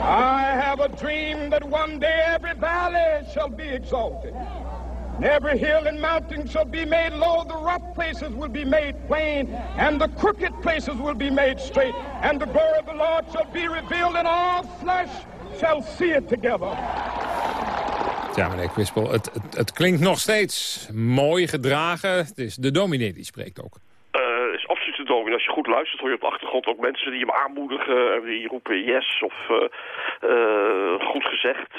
[SPEAKER 15] I have a dream that one day every valley shall be exalted. And every hill and mountain shall be made low, the rough places will be made plain, and the crooked places will be made straight, and the glory of the Lord shall be revealed, and all flesh shall see it together.
[SPEAKER 2] Ja, meneer Kwispel, het, het, het, klinkt nog steeds mooi gedragen. Het is de dominee die spreekt ook.
[SPEAKER 22] Dominee. Als je goed luistert hoor je op de achtergrond ook mensen die hem aanmoedigen. En die roepen yes of goed gezegd.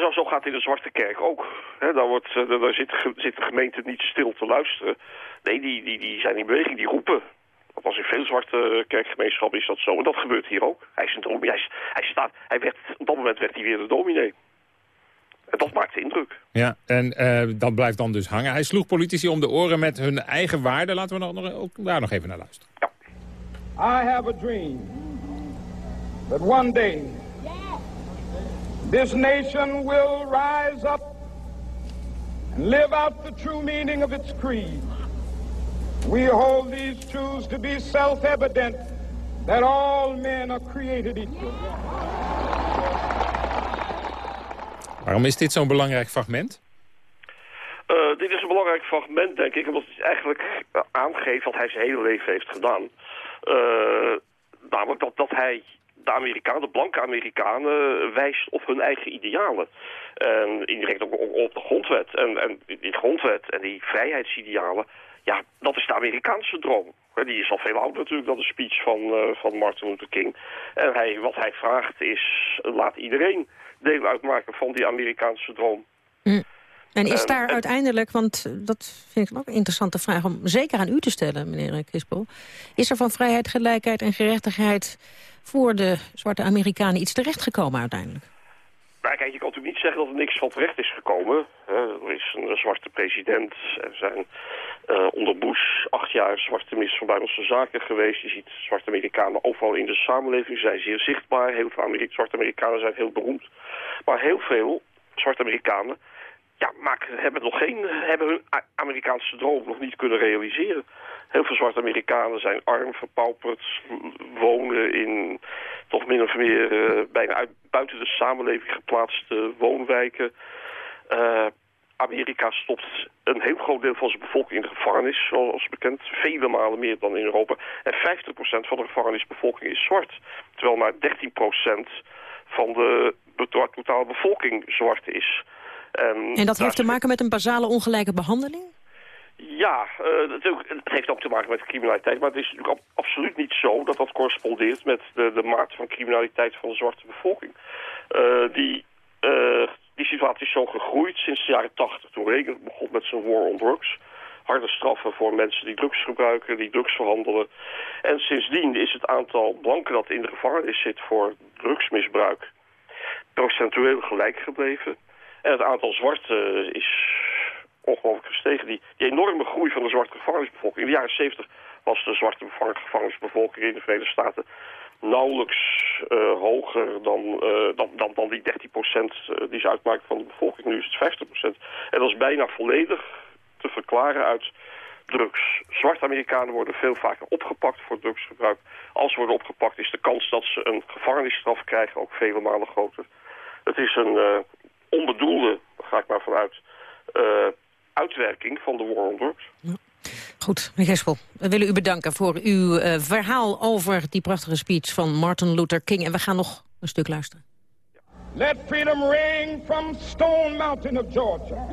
[SPEAKER 22] zo, zo gaat het in de Zwarte Kerk ook. He, daar wordt, daar zit, zit de gemeente niet stil te luisteren. Nee, die, die, die zijn in beweging, die roepen. Althans in veel zwarte kerkgemeenschappen is dat zo. En dat gebeurt hier ook. Hij, is een dominee. Hij, hij, staat, hij werd, op dat moment werd hij weer de dominee. En dat maakt indruk.
[SPEAKER 2] Ja, en uh, dat blijft dan dus hangen. Hij sloeg politici om de oren met hun eigen waarden. Laten we nog, ook daar nog even naar luisteren. Ja.
[SPEAKER 15] I have a dream that one day this nation will rise up and live out the true meaning of its creed. We hold these truths to be self-evident that all men are created equal.
[SPEAKER 2] Waarom is dit zo'n belangrijk fragment?
[SPEAKER 22] Uh, dit is een belangrijk fragment, denk ik, omdat het eigenlijk aangeeft wat hij zijn hele leven heeft gedaan. Uh, namelijk dat, dat hij de Amerikanen, de blanke Amerikanen, wijst op hun eigen idealen. En indirect ook op de grondwet. En, en die grondwet en die vrijheidsidealen, ja, dat is de Amerikaanse droom. Die is al veel ouder natuurlijk dan de speech van, van Martin Luther King. En hij, wat hij vraagt is, laat iedereen deel uitmaken van die Amerikaanse droom.
[SPEAKER 3] Mm. En is daar uiteindelijk, want dat vind ik ook een interessante vraag... om zeker aan u te stellen, meneer Kispel... is er van vrijheid, gelijkheid en gerechtigheid... voor de zwarte Amerikanen iets terechtgekomen uiteindelijk?
[SPEAKER 22] Nou, kijk, je kan natuurlijk niet zeggen dat er niks van terecht is gekomen. er is een, zwarte president. Er zijn uh, onder Bush acht jaar zwarte minister van Buitenlandse Zaken geweest. Je ziet zwarte Amerikanen overal in de samenleving. Ze zijn zeer zichtbaar. Heel veel zwarte Amerikanen zijn heel beroemd. Maar heel veel zwarte Amerikanen ja, maken, hebben, nog geen, hebben hun Amerikaanse droom nog niet kunnen realiseren. Heel veel zwarte Amerikanen zijn arm, verpauperd, wonen in toch min of meer uh, bijna uit, buiten de samenleving geplaatste woonwijken. Uh, Amerika stopt een heel groot deel van zijn bevolking in de gevangenis, zoals bekend. Vele malen meer dan in Europa. En 50% van de gevangenisbevolking is zwart. Terwijl maar 13% van de totale bevolking zwart is.
[SPEAKER 3] En, en dat heeft te maken met een basale ongelijke behandeling?
[SPEAKER 22] Ja, uh, het, het, heeft ook te maken met criminaliteit. Maar het is natuurlijk absoluut niet zo dat dat correspondeert met de, de mate van criminaliteit van de zwarte bevolking. Uh, die, uh, die situatie is zo gegroeid sinds de jaren 80. Toen Reagan begon met zijn war on drugs. Harde straffen voor mensen die drugs gebruiken, die drugs verhandelen. En sindsdien is het aantal blanken dat in de gevangenis zit voor drugsmisbruik procentueel gelijk gebleven. En het aantal zwarten is ongelooflijk gestegen. Die, die enorme groei van de zwarte gevangenisbevolking. In de jaren 70 was de zwarte gevangenisbevolking in de Verenigde Staten nauwelijks uh, hoger dan, uh, dan, dan, dan die 13 procent uh, die ze uitmaakt van de bevolking. Nu is het 50 procent. En dat is bijna volledig te verklaren uit drugs. Zwarte Amerikanen worden veel vaker opgepakt voor drugsgebruik. Als ze worden opgepakt is de kans dat ze een gevangenisstraf krijgen ook vele malen groter. Het is een onbedoelde, ga ik maar vanuit, uitwerking van de war on drugs.
[SPEAKER 3] Goed, meneer Gespel, we willen u bedanken voor uw uh, verhaal over die prachtige speech van Martin Luther King. En we gaan nog een stuk luisteren.
[SPEAKER 15] Let freedom ring from Stone Mountain of Georgia.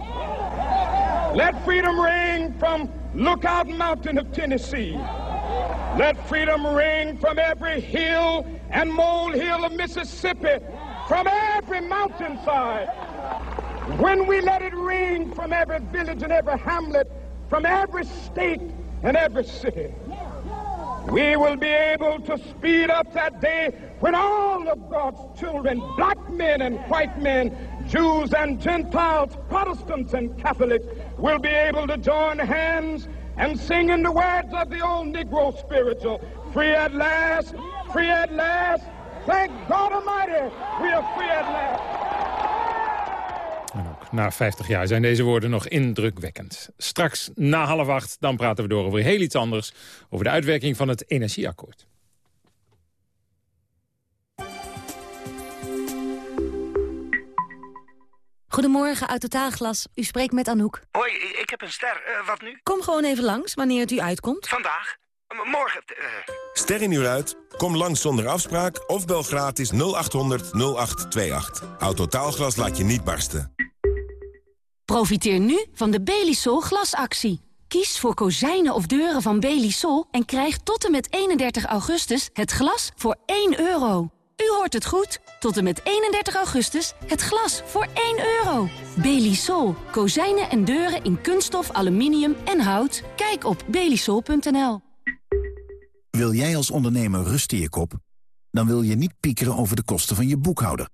[SPEAKER 15] Let freedom ring from Lookout Mountain of Tennessee. Let freedom ring from every hill and molehill of Mississippi. From every mountainside. When we let it ring from every village and every hamlet, from every state and every city, we will be able to speed up that day when all of God's children, black men and white men, Jews and Gentiles, Protestants and Catholics, will be able to join hands and sing in the words of the old Negro spiritual, free at last, free at last, thank God Almighty, we are free at last.
[SPEAKER 2] Na 50 jaar zijn deze woorden nog indrukwekkend. Straks na half acht dan praten we door over heel iets anders. Over de uitwerking van het energieakkoord.
[SPEAKER 23] Goedemorgen, uit Totaalglas. U spreekt met Anouk.
[SPEAKER 24] Hoi, ik heb een ster. Uh, wat nu?
[SPEAKER 23] Kom gewoon even langs, wanneer het u uitkomt.
[SPEAKER 24] Vandaag? morgen? Uh...
[SPEAKER 25] Ster in uur uit? Kom langs zonder afspraak of bel gratis 0800 0828. Autotaalglas laat je niet barsten.
[SPEAKER 23] Profiteer nu van de Belisol glasactie.
[SPEAKER 12] Kies voor kozijnen of deuren van Belisol en krijg tot en met 31 augustus het glas voor 1 euro. U hoort het goed. Tot en met 31 augustus het glas voor 1 euro. Belisol. Kozijnen en deuren in kunststof, aluminium en hout. Kijk op belisol.nl.
[SPEAKER 26] Wil jij als ondernemer rust in je kop? Dan wil je niet piekeren over de kosten van je boekhouder.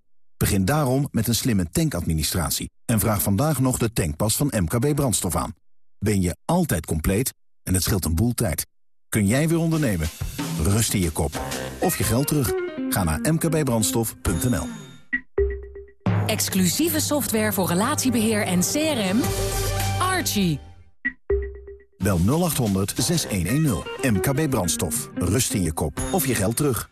[SPEAKER 26] Begin daarom met een slimme tankadministratie. En vraag vandaag nog de tankpas van MKB Brandstof aan. Ben je altijd compleet en het scheelt een boel tijd. Kun jij weer ondernemen? Rust in je kop. Of je geld terug. Ga naar mkbbrandstof.nl.
[SPEAKER 13] Exclusieve software voor relatiebeheer en CRM. Archie.
[SPEAKER 26] Bel 0800 6110. MKB Brandstof. Rust in je kop. Of je geld terug.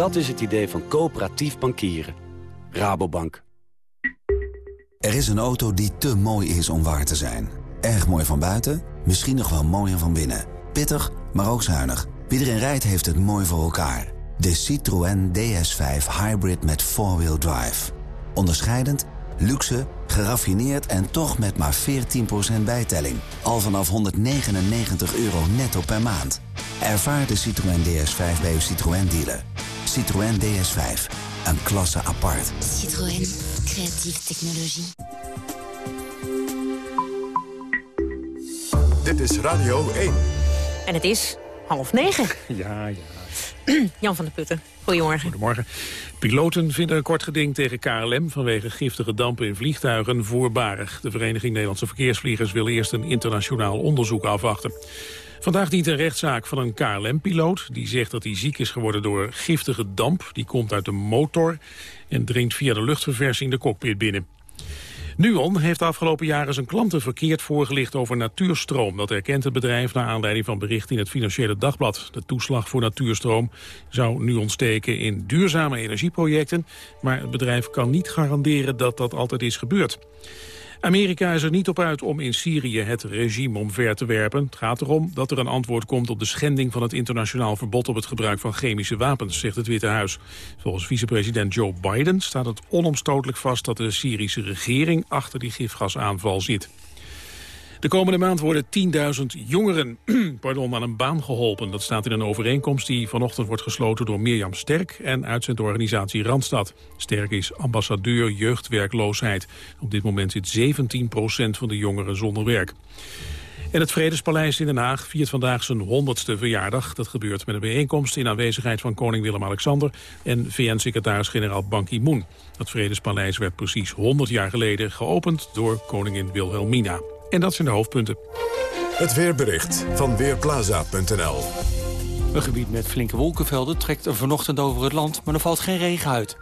[SPEAKER 27] Dat is het idee van coöperatief bankieren. Rabobank.
[SPEAKER 28] Er is een auto die te mooi is om waar te zijn. Erg mooi van buiten, misschien nog wel mooier van binnen. Pittig, maar ook zuinig. Wie erin rijdt heeft het mooi voor elkaar. De Citroën DS5 Hybrid met 4-wheel drive. Onderscheidend, luxe, geraffineerd en toch met maar 14% bijtelling. Al vanaf 199 euro netto per maand. Ervaar de Citroën DS5 bij uw Citroën dealer. Citroën DS5, een klasse apart.
[SPEAKER 29] Citroën, creatieve technologie.
[SPEAKER 1] Dit is Radio 1.
[SPEAKER 3] En het is half negen. (laughs)
[SPEAKER 4] Ja, ja. (clears throat)
[SPEAKER 3] Jan van der Putten, goedemorgen.
[SPEAKER 4] Goedemorgen. Piloten vinden een kort geding tegen KLM vanwege giftige dampen in vliegtuigen voorbarig. De Vereniging Nederlandse Verkeersvliegers wil eerst een internationaal onderzoek afwachten. Vandaag dient een rechtszaak van een KLM-piloot... die zegt dat hij ziek is geworden door giftige damp. Die komt uit de motor en dringt via de luchtverversing de cockpit binnen. Nuon heeft de afgelopen jaren zijn klanten verkeerd voorgelicht over natuurstroom. Dat erkent het bedrijf naar aanleiding van berichten in het Financiële Dagblad. De toeslag voor natuurstroom zou Nuon steken in duurzame energieprojecten. Maar het bedrijf kan niet garanderen dat dat altijd is gebeurd. Amerika is er niet op uit om in Syrië het regime omver te werpen. Het gaat erom dat er een antwoord komt op de schending van het internationaal verbod op het gebruik van chemische wapens, zegt het Witte Huis. Volgens vicepresident Joe Biden staat het onomstotelijk vast dat de Syrische regering achter die gifgasaanval zit. De komende maand worden 10.000 jongeren (clears throat) pardon, aan een baan geholpen. Dat staat in een overeenkomst die vanochtend wordt gesloten door Mirjam Sterk en uitzendorganisatie Randstad. Sterk is ambassadeur jeugdwerkloosheid. Op dit moment zit 17% van de jongeren zonder werk. En het Vredespaleis in Den Haag viert vandaag zijn 100ste verjaardag. Dat gebeurt met een bijeenkomst in aanwezigheid van koning Willem-Alexander en VN-secretaris-generaal Ban Ki-moon. Het Vredespaleis werd precies 100 jaar geleden geopend door koningin Wilhelmina. En dat zijn de hoofdpunten.
[SPEAKER 1] Het weerbericht van Weerplaza.nl
[SPEAKER 30] Een gebied met flinke wolkenvelden trekt er vanochtend over het land, maar er valt geen regen uit.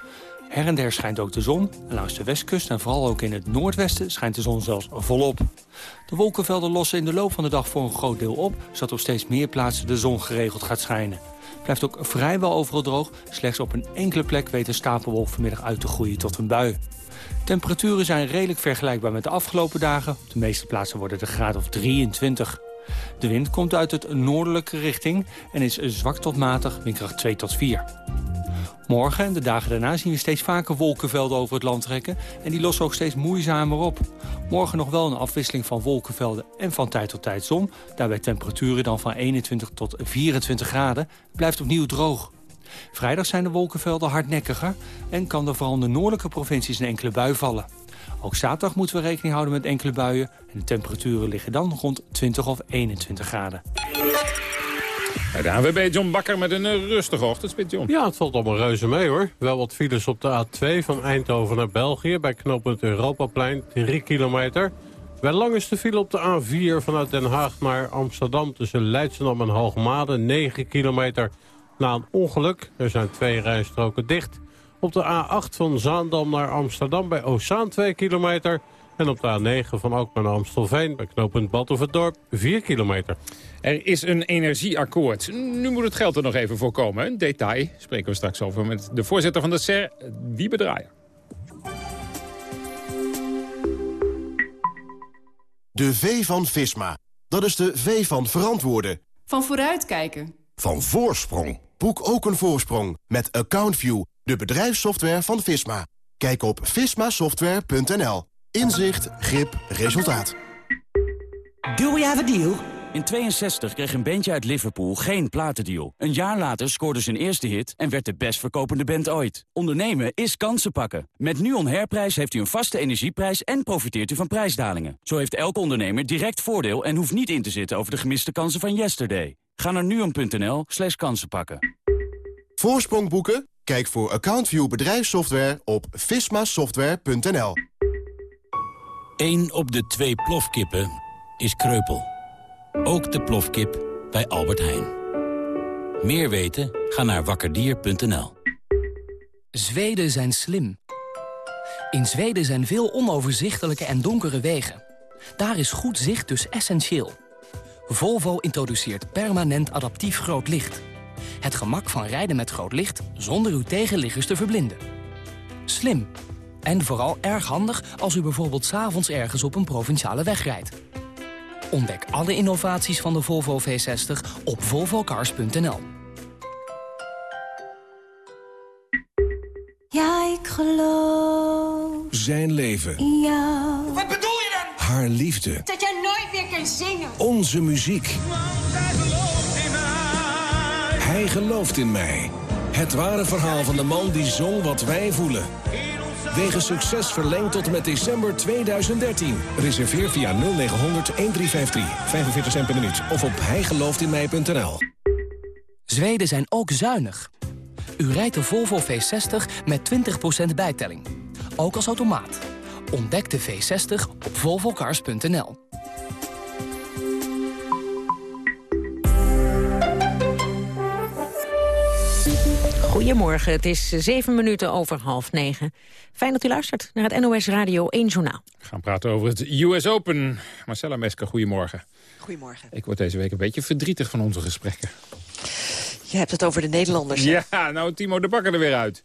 [SPEAKER 30] Her en der schijnt ook de zon. En langs de westkust en vooral ook in het noordwesten schijnt de zon zelfs volop. De wolkenvelden lossen in de loop van de dag voor een groot deel op... zodat op steeds meer plaatsen de zon geregeld gaat schijnen. Blijft ook vrijwel overal droog. Slechts op een enkele plek weet een stapelwolk vanmiddag uit te groeien tot een bui. Temperaturen zijn redelijk vergelijkbaar met de afgelopen dagen. Op de meeste plaatsen worden het een graad of 23. De wind komt uit het noordelijke richting en is zwak tot matig, windkracht 2 tot 4. Morgen en de dagen daarna zien we steeds vaker wolkenvelden over het land trekken... en die lossen ook steeds moeizamer op. Morgen nog wel een afwisseling van wolkenvelden en van tijd tot tijd zon. Daarbij temperaturen dan van 21 tot 24 graden. blijft opnieuw droog. Vrijdag zijn de wolkenvelden hardnekkiger... en kan er vooral in de noordelijke provincies een enkele bui vallen. Ook zaterdag moeten we rekening houden met enkele buien... en de temperaturen liggen dan rond 20 of 21 graden.
[SPEAKER 4] Bij de ANWB John Bakker met een eh, rustige ochtendspit, John.
[SPEAKER 8] Ja, het valt allemaal reuze mee hoor. Wel wat files op de A2 van Eindhoven naar België... bij knooppunt Europaplein, 3 kilometer. Wel lang is de file op de A4 vanuit Den Haag naar Amsterdam... tussen Leidschendam en Hoogmade, 9 kilometer na een ongeluk. Er zijn twee rijstroken dicht. Op de A8 van Zaandam naar Amsterdam bij Ozaan 2 kilometer... En op de A9 van Alkmaar naar Amstelveen bij knooppunt Badhoevedorp 4 kilometer.
[SPEAKER 2] Er is een energieakkoord. Nu moet het geld er nog even voor komen. Een detail spreken we straks over met de voorzitter van de SER, Wiebe Draaier.
[SPEAKER 31] De V van Visma. Dat is de V van verantwoorden.
[SPEAKER 32] Van vooruitkijken.
[SPEAKER 31] Van voorsprong. Boek ook een voorsprong met AccountView, de bedrijfssoftware van Visma. Kijk op vismasoftware.nl. Inzicht, grip, resultaat.
[SPEAKER 33] Do we have a deal?
[SPEAKER 34] In 62 kreeg een bandje uit Liverpool geen platendeal. Een jaar later scoorde zijn eerste hit en werd de best verkopende band ooit. Ondernemen is kansen pakken. Met NUON Herprijs heeft u een vaste energieprijs en profiteert u van prijsdalingen. Zo heeft elke ondernemer direct voordeel en hoeft niet in te zitten over de gemiste kansen van yesterday. Ga naar nuon.nl slash kansen pakken.
[SPEAKER 31] Voorsprong boeken? Kijk voor AccountView bedrijfssoftware op vismasoftware.nl.
[SPEAKER 35] Eén op de twee plofkippen is kreupel. Ook de plofkip bij Albert Heijn. Meer weten? Ga naar wakkerdier.nl.
[SPEAKER 36] Zweden zijn slim. In Zweden zijn veel onoverzichtelijke en donkere wegen. Daar is goed zicht dus essentieel. Volvo introduceert permanent adaptief groot licht. Het gemak van rijden met groot licht zonder uw tegenliggers te verblinden. Slim. En vooral erg handig als u bijvoorbeeld s'avonds ergens op een provinciale weg rijdt. Ontdek alle innovaties van de Volvo V60 op volvocars.nl.
[SPEAKER 37] Ja, ik geloof
[SPEAKER 25] Zijn leven.
[SPEAKER 37] in jou. Wat bedoel je dan?
[SPEAKER 25] Haar liefde.
[SPEAKER 37] Dat kan zingen.
[SPEAKER 25] Onze muziek. Hij gelooft in mij. Het ware verhaal van de man die zong wat wij voelen. Wegens succes verlengd tot en met december 2013. Reserveer via 0900 1353. 45 cent per minuut. Of op hijgelooftinmij.nl.
[SPEAKER 36] Zweden zijn ook zuinig. U rijdt de Volvo V60 met 20% bijtelling. Ook als automaat. Ontdek de V60 op volvocars.nl.
[SPEAKER 3] Goedemorgen, het is zeven minuten over half negen. Fijn dat u luistert naar het NOS Radio 1 Journaal.
[SPEAKER 2] We gaan praten over het US Open. Marcella Mesker, goedemorgen.
[SPEAKER 38] Goedemorgen.
[SPEAKER 2] Ik word deze week een beetje verdrietig van onze gesprekken.
[SPEAKER 38] Je hebt het over de Nederlanders. hè?
[SPEAKER 2] Ja, nou Timo de Bakker er weer uit.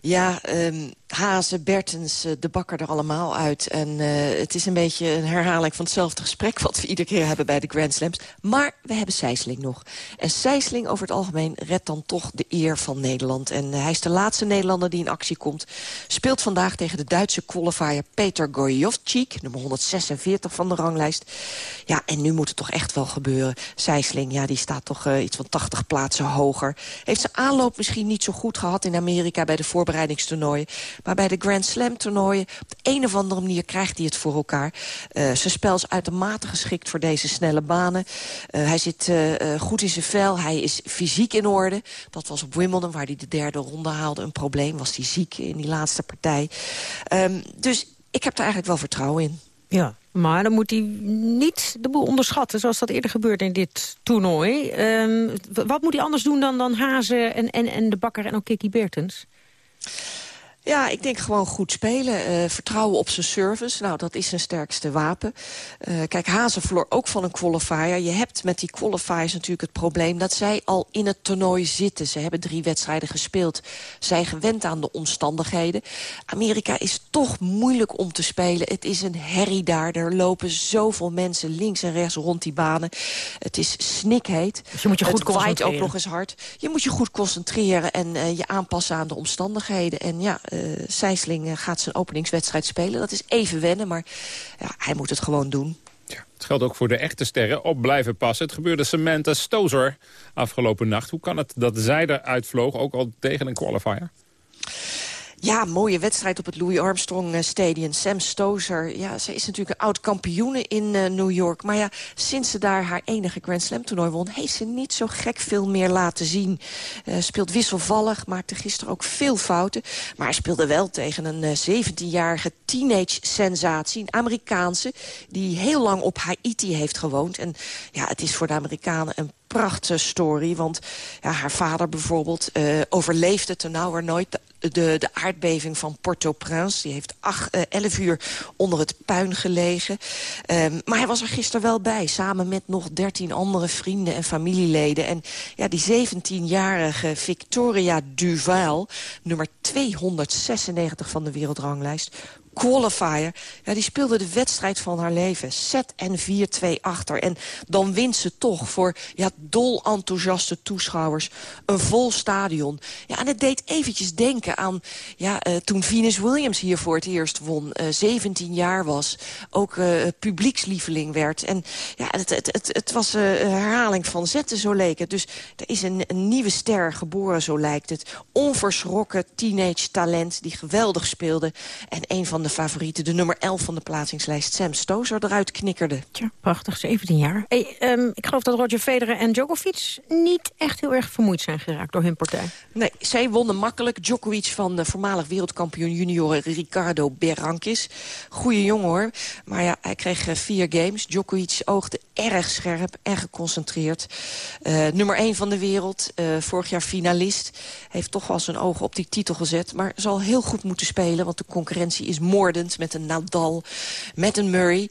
[SPEAKER 38] Ja, ehm Hazen, Bertens, eh, de bakker er allemaal uit. En eh, het is een beetje een herhaling van hetzelfde gesprek... wat we iedere keer hebben bij de Grand Slams. Maar we hebben Sijsling nog. En Sijsling over het algemeen redt dan toch de eer van Nederland. En eh, hij is de laatste Nederlander die in actie komt. Speelt vandaag tegen de Duitse qualifier Peter Gorjovcik... nummer 146 van de ranglijst. Ja, en nu moet het toch echt wel gebeuren. Sijsling, ja, die staat toch iets van 80 plaatsen hoger. Heeft zijn aanloop misschien niet zo goed gehad in Amerika... bij de voorbereidingstoernooien. Maar bij de Grand Slam toernooien, op de een of andere manier krijgt hij het voor elkaar. Uh, zijn spel is uitermate geschikt voor deze snelle banen. Uh, hij zit uh, goed in zijn vel, hij is fysiek in orde. Dat was op Wimbledon, waar hij de derde ronde haalde, een probleem. Was hij ziek in die laatste partij. Um, dus ik heb er eigenlijk wel vertrouwen in.
[SPEAKER 3] Ja, maar dan moet hij niet de boel onderschatten... zoals dat eerder gebeurde in dit toernooi. Um, wat moet hij anders doen dan, dan Hazen en, en, en de Bakker en ook Kiki Bertens?
[SPEAKER 38] Ja, ik denk gewoon goed spelen. Uh, vertrouwen op zijn service. Nou, dat is zijn sterkste wapen. Uh, kijk, Hazen verloor ook van een qualifier. Je hebt met die qualifiers natuurlijk het probleem... dat zij al in het toernooi zitten. Ze hebben drie wedstrijden gespeeld. Zij gewend aan de omstandigheden. Amerika is toch moeilijk om te spelen. Het is een herrie daar. Er lopen zoveel mensen links en rechts rond die banen. Het is snikheet.
[SPEAKER 3] Dus je moet je goed
[SPEAKER 38] het
[SPEAKER 3] concentreren.
[SPEAKER 38] ook nog eens hard. Je moet je goed concentreren en uh, je aanpassen aan de omstandigheden. En ja... Uh, Sijsling uh, gaat zijn openingswedstrijd spelen. Dat is even wennen, maar ja, hij moet het gewoon doen.
[SPEAKER 2] Ja, het geldt ook voor de echte sterren. Op blijven passen. Het gebeurde Samantha Stozer afgelopen nacht. Hoe kan het dat zij eruit vloog, ook al tegen een qualifier?
[SPEAKER 38] Ja, mooie wedstrijd op het Louis Armstrong Stadium. Sam Stozer, ja, ze is natuurlijk een oud-kampioene in uh, New York. Maar ja, sinds ze daar haar enige Grand Slam toernooi won... heeft ze niet zo gek veel meer laten zien. Uh, speelt wisselvallig, maakte gisteren ook veel fouten. Maar speelde wel tegen een uh, 17-jarige teenage-sensatie. Een Amerikaanse die heel lang op Haiti heeft gewoond. En ja, het is voor de Amerikanen een prachtige story. Want ja, haar vader bijvoorbeeld uh, overleefde ternauwernood de, de aardbeving van Port-au-Prince. Die heeft acht, uh, 11 uur onder het puin gelegen. Um, maar hij was er gisteren wel bij, samen met nog 13 andere vrienden en familieleden. En ja, die 17-jarige Victoria Duval, nummer 296 van de wereldranglijst qualifier. Ja, die speelde de wedstrijd van haar leven. Set en 4-2 achter. En dan wint ze toch voor ja, dol enthousiaste toeschouwers. Een vol stadion. Ja, en het deed eventjes denken aan ja, uh, toen Venus Williams hier voor het eerst won. Uh, 17 jaar was. Ook uh, publiekslieveling werd. En ja, het, het, het, het was een herhaling van zetten, zo leek het. Dus er is een, een nieuwe ster geboren, zo lijkt het. Onverschrokken teenage talent die geweldig speelde. En een van de favorieten, de nummer 11 van de plaatsingslijst, Sam Stozer, eruit knikkerde.
[SPEAKER 3] Tja, prachtig, 17 jaar. Hey, um, ik geloof dat Roger Federer en Djokovic niet echt heel erg vermoeid zijn geraakt door hun partij.
[SPEAKER 38] Nee, zij wonnen makkelijk. Djokovic van de voormalig wereldkampioen junioren Ricardo Berankis. Goeie jongen hoor, maar ja, hij kreeg uh, vier games. Djokovic oogde erg scherp en geconcentreerd. Uh, nummer 1 van de wereld, uh, vorig jaar finalist. Heeft toch wel zijn ogen op die titel gezet, maar zal heel goed moeten spelen, want de concurrentie is met een Nadal, met een Murray.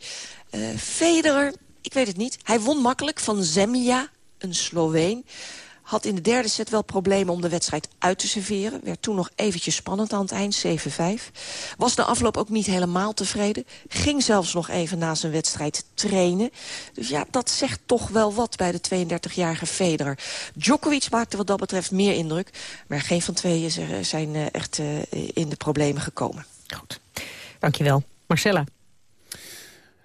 [SPEAKER 38] Uh, Federer, ik weet het niet. Hij won makkelijk van Zemja, een Sloveen. Had in de derde set wel problemen om de wedstrijd uit te serveren. Werd toen nog eventjes spannend aan het eind, 7-5. Was de afloop ook niet helemaal tevreden. Ging zelfs nog even na zijn wedstrijd trainen. Dus ja, dat zegt toch wel wat bij de 32-jarige Federer. Djokovic maakte wat dat betreft meer indruk. Maar geen van tweeën zijn echt uh, in de problemen gekomen.
[SPEAKER 3] Goed. Dankjewel. Marcella.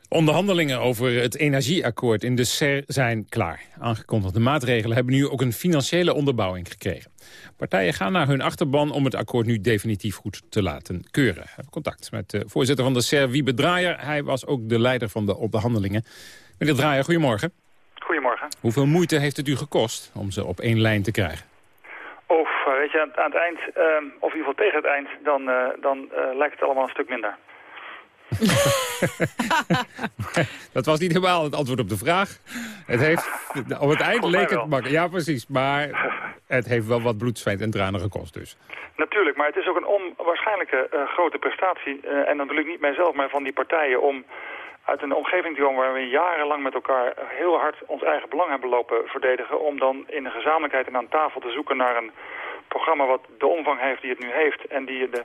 [SPEAKER 2] Onderhandelingen over het energieakkoord in de SER zijn klaar. Aangekondigde maatregelen hebben nu ook een financiële onderbouwing gekregen. Partijen gaan naar hun achterban om het akkoord nu definitief goed te laten keuren. We hebben contact met de voorzitter van de SER, Wiebe Draaier. Hij was ook de leider van de onderhandelingen. Meneer Draaier, goedemorgen.
[SPEAKER 39] Goedemorgen.
[SPEAKER 2] Hoeveel moeite heeft het u gekost om ze op één lijn te krijgen?
[SPEAKER 39] Of, weet je, aan het eind, uh, of in ieder geval tegen het eind, dan, uh, dan uh, lijkt het allemaal een stuk minder. (laughs)
[SPEAKER 2] dat was niet helemaal het antwoord op de vraag. Het heeft, op het eind leek het makkelijk. Ja, precies. Maar het heeft wel wat bloed, zweet en tranen gekost dus.
[SPEAKER 39] Natuurlijk, maar het is ook een onwaarschijnlijke uh, grote prestatie. Uh, en dan bedoel ik niet mijzelf, maar van die partijen om uit een omgeving te komen waar we jarenlang met elkaar heel hard ons eigen belang hebben lopen verdedigen. Om dan in de gezamenlijkheid en aan tafel te zoeken naar een programma wat de omvang heeft die het nu heeft. En die de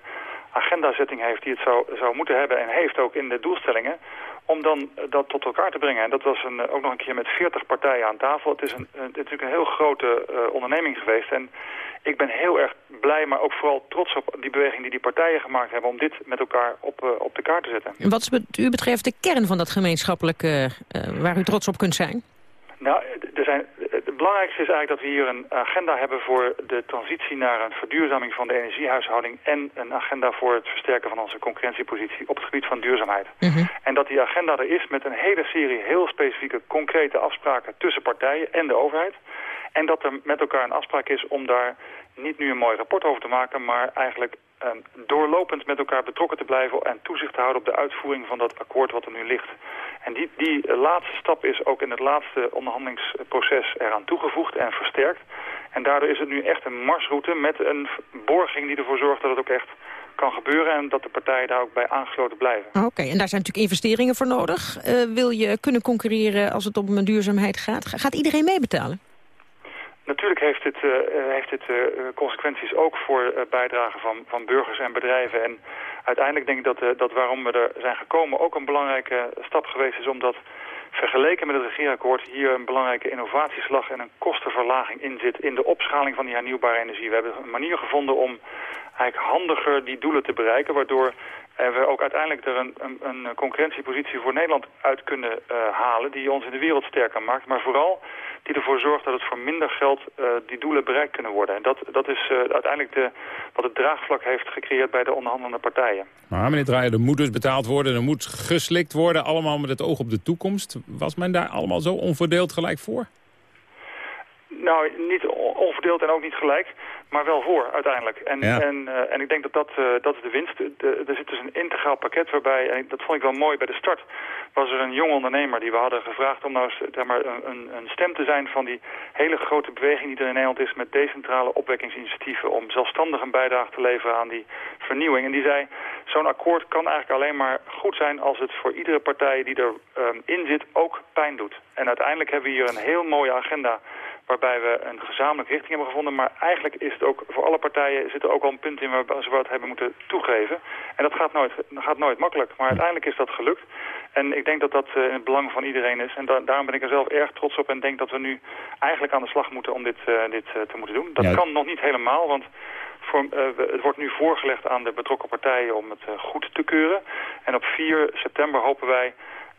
[SPEAKER 39] agendazetting heeft die het zou, zou moeten hebben en heeft ook in de doelstellingen. Om dan dat tot elkaar te brengen. En dat was een, ook nog een keer met 40 partijen aan tafel. Het is, een, het is natuurlijk een heel grote uh, onderneming geweest. En ik ben heel erg blij, maar ook vooral trots op die beweging die die partijen gemaakt hebben... om dit met elkaar op, uh, op de kaart te zetten.
[SPEAKER 3] Wat is u betreft de kern van dat gemeenschappelijke uh, waar u trots op kunt zijn?
[SPEAKER 39] Nou, er zijn, belangrijkste is eigenlijk dat we hier een agenda hebben voor de transitie naar een verduurzaming van de energiehuishouding en een agenda voor het versterken van onze concurrentiepositie op het gebied van duurzaamheid. Mm -hmm. En dat die agenda er is met een hele serie heel specifieke concrete afspraken tussen partijen en de overheid. En dat er met elkaar een afspraak is om daar niet nu een mooi rapport over te maken, maar eigenlijk um, doorlopend met elkaar betrokken te blijven en toezicht te houden op de uitvoering van dat akkoord wat er nu ligt. En die, die laatste stap is ook in het laatste onderhandelingsproces eraan toegevoegd en versterkt. En daardoor is het nu echt een marsroute met een borging die ervoor zorgt dat het ook echt kan gebeuren en dat de partijen daar ook bij aangesloten blijven.
[SPEAKER 3] Oké, en daar zijn natuurlijk investeringen voor nodig. Uh, wil je kunnen concurreren als het om duurzaamheid gaat? Gaat iedereen meebetalen?
[SPEAKER 39] Natuurlijk heeft dit, uh, heeft dit uh, consequenties ook voor bijdragen van, van burgers en bedrijven. En uiteindelijk denk ik dat, dat waarom we er zijn gekomen ook een belangrijke stap geweest is... omdat vergeleken met het regeerakkoord hier een belangrijke innovatieslag en een kostenverlaging in zit... in de opschaling van die hernieuwbare energie. We hebben een manier gevonden om eigenlijk handiger die doelen te bereiken... waardoor we ook uiteindelijk er een, een, een concurrentiepositie voor Nederland uit kunnen halen... die ons in de wereld sterker maakt. Maar vooral die ervoor zorgt dat het voor minder geld uh, die doelen bereikt kunnen worden. En dat, dat is uh, uiteindelijk de, wat het draagvlak heeft gecreëerd bij de onderhandelende partijen.
[SPEAKER 2] Maar meneer Draaier, er moet dus betaald worden, er moet geslikt worden, allemaal met het oog op de toekomst. Was men daar allemaal zo onverdeeld gelijk voor?
[SPEAKER 39] Nou, niet onverdeeld en ook niet gelijk. Maar wel voor uiteindelijk. En,
[SPEAKER 2] Ja.
[SPEAKER 39] en, eh, en ik denk dat dat, eh, dat is de winst. De- er zit dus een integraal pakket waarbij, en dat vond ik wel mooi bij de start, was er een jonge ondernemer die we hadden gevraagd om nou eens, zeg maar, een, een, stem te zijn van die hele grote beweging die er in Nederland is met decentrale opwekkingsinitiatieven om zelfstandig een bijdrage te leveren aan die vernieuwing. En die zei, zo'n akkoord kan eigenlijk alleen maar goed zijn als het voor iedere partij die erin in in zit ook pijn doet. En uiteindelijk hebben we hier een heel mooie agenda waarbij we een gezamenlijke richting hebben gevonden. Maar eigenlijk is het ook voor alle partijen zit er ook al een punt in waar ze wat hebben moeten toegeven. En dat gaat nooit, gaat nooit makkelijk. Maar uiteindelijk is dat gelukt. En ik denk dat dat eh, in het belang van iedereen is. En da daarom ben ik er zelf erg trots op en denk dat we nu eigenlijk aan de slag moeten om dit, eh, dit eh, te moeten doen. Dat
[SPEAKER 2] Ja.
[SPEAKER 39] kan nog niet helemaal, want voor, het wordt nu voorgelegd aan de betrokken partijen om het goed te keuren. En op 4 september hopen wij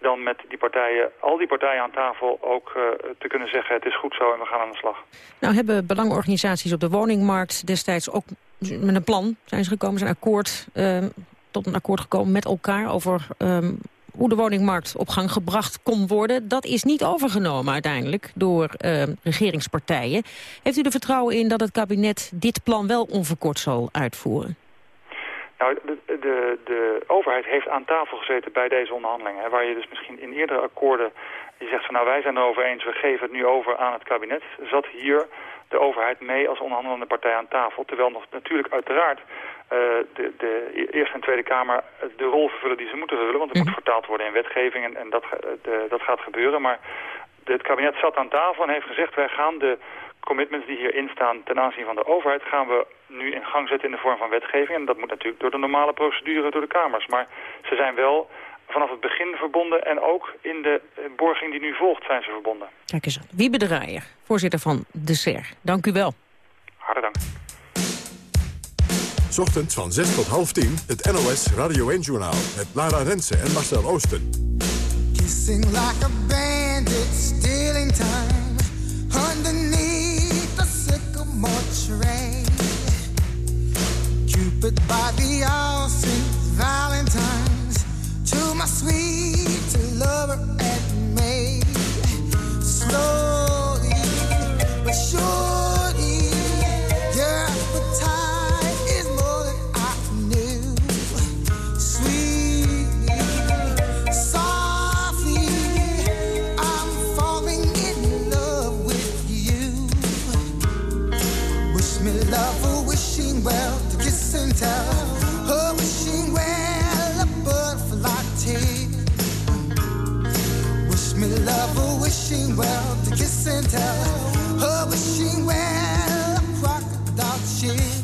[SPEAKER 39] dan met die partijen, al die partijen aan tafel ook eh, te kunnen zeggen het is goed zo en we gaan aan de slag.
[SPEAKER 3] Nou hebben belangenorganisaties op de woningmarkt destijds ook met een plan zijn ze gekomen, zijn akkoord, ehm, tot een akkoord gekomen met elkaar over ehm, hoe de woningmarkt op gang gebracht kon worden. Dat is niet overgenomen uiteindelijk door ehm, regeringspartijen. Heeft u er vertrouwen in dat het kabinet dit plan wel onverkort zal uitvoeren?
[SPEAKER 39] Nou, de, de, de overheid heeft aan tafel gezeten bij deze onderhandelingen. Hè, waar je dus misschien in eerdere akkoorden... die zegt van nou wij zijn erover eens, we geven het nu over aan het kabinet. Zat hier de overheid mee als onderhandelende partij aan tafel. Terwijl nog natuurlijk uiteraard eh, de, de Eerste en Tweede Kamer de rol vervullen die ze moeten vervullen. Want er moet vertaald worden in wetgeving en, en dat, de, dat gaat gebeuren. Maar het kabinet zat aan tafel en heeft gezegd wij gaan de commitments die hierin staan ten aanzien van de overheid gaan we nu in gang zetten in de vorm van wetgeving. En dat moet natuurlijk door de normale procedure door de Kamers. Maar ze zijn wel vanaf het begin verbonden en ook in de eh, borging die nu volgt zijn ze verbonden.
[SPEAKER 3] Kijk eens aan. Wiebe de Rijer, voorzitter van de SER. Dank u wel.
[SPEAKER 39] Hartelijk dank.
[SPEAKER 1] 's Ochtends van 6 tot half 10 het NOS Radio 1-journaal met Lara Rensen en Marcel Oosten.
[SPEAKER 40] Kissing like a bandit, stealing time Cupid by the all Saint Valentine's to my sweet lover and me. Slowly but surely, love, a wishing well to kiss and tell. A wishing well, a crocodile shit.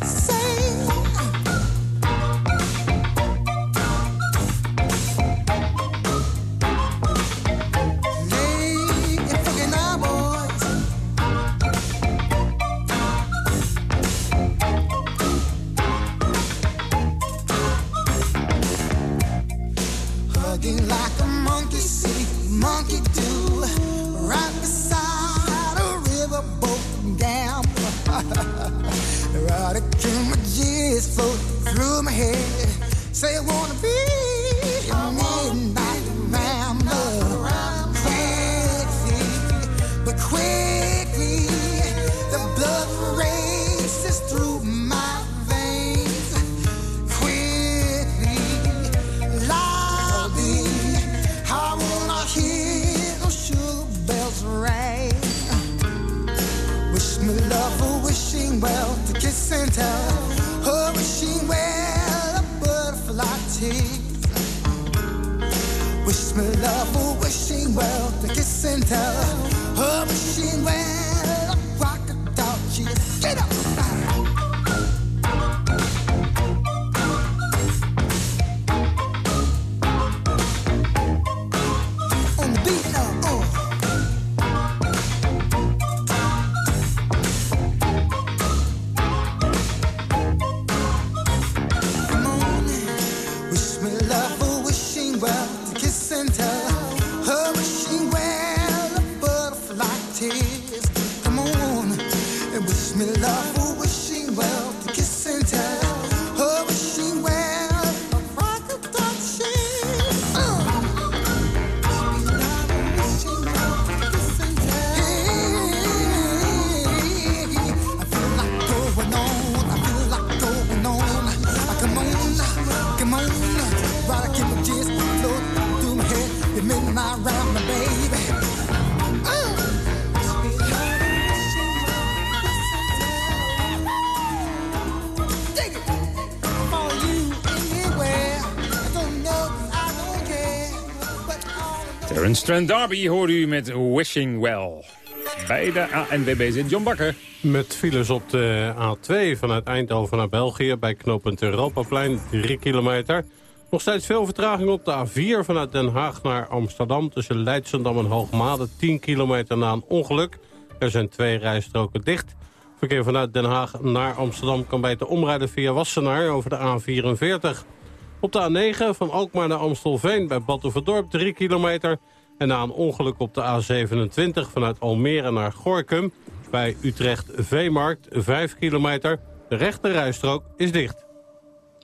[SPEAKER 2] Trent D'Arby hoorde u met Wishing Well. Bij de ANWB zit John Bakker.
[SPEAKER 8] Met files op de A2 vanuit Eindhoven naar België... bij knooppunt Europaplein, 3 kilometer. Nog steeds veel vertraging op de A4 vanuit Den Haag naar Amsterdam... tussen Leidsendam en Hoogmade, 10 kilometer na een ongeluk. Er zijn twee rijstroken dicht. Verkeer vanuit Den Haag naar Amsterdam kan beter omrijden via Wassenaar... over de A44. Op de A9 van Alkmaar naar Amstelveen bij Batuverdorp 3 kilometer... en na een ongeluk op de A27 vanuit Almere naar Gorkum... bij Utrecht Veemarkt 5 kilometer. De rechte rijstrook is dicht.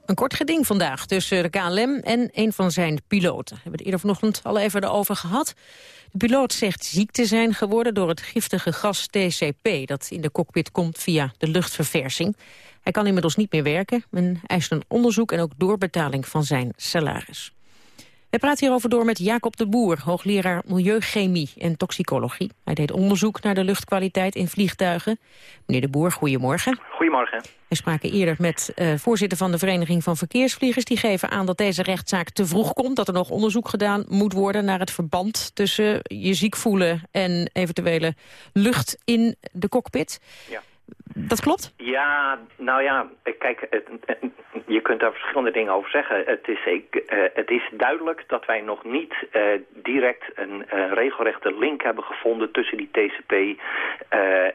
[SPEAKER 3] Een kort geding vandaag tussen de KLM en een van zijn piloten. We hebben het eerder vanochtend al even erover gehad. De piloot zegt ziek te zijn geworden door het giftige gas TCP... dat in de cockpit komt via de luchtverversing. Hij kan inmiddels niet meer werken en eist een onderzoek... en ook doorbetaling van zijn salaris. We praten hierover door met Jacob de Boer, hoogleraar Milieuchemie en Toxicologie. Hij deed onderzoek naar de luchtkwaliteit in vliegtuigen. Meneer de Boer, goedemorgen.
[SPEAKER 41] Goedemorgen.
[SPEAKER 3] We spraken eerder met uh, voorzitter van de Vereniging van Verkeersvliegers. Die geven aan dat deze rechtszaak te vroeg komt. Dat er nog onderzoek gedaan moet worden naar het verband tussen je ziek voelen en eventuele lucht in de cockpit.
[SPEAKER 41] Ja.
[SPEAKER 3] Dat klopt?
[SPEAKER 41] Ja, nou ja, kijk, het, je kunt daar verschillende dingen over zeggen. Het is, ik, uh, het is duidelijk dat wij nog niet uh, direct een uh, regelrechte link hebben gevonden tussen die TCP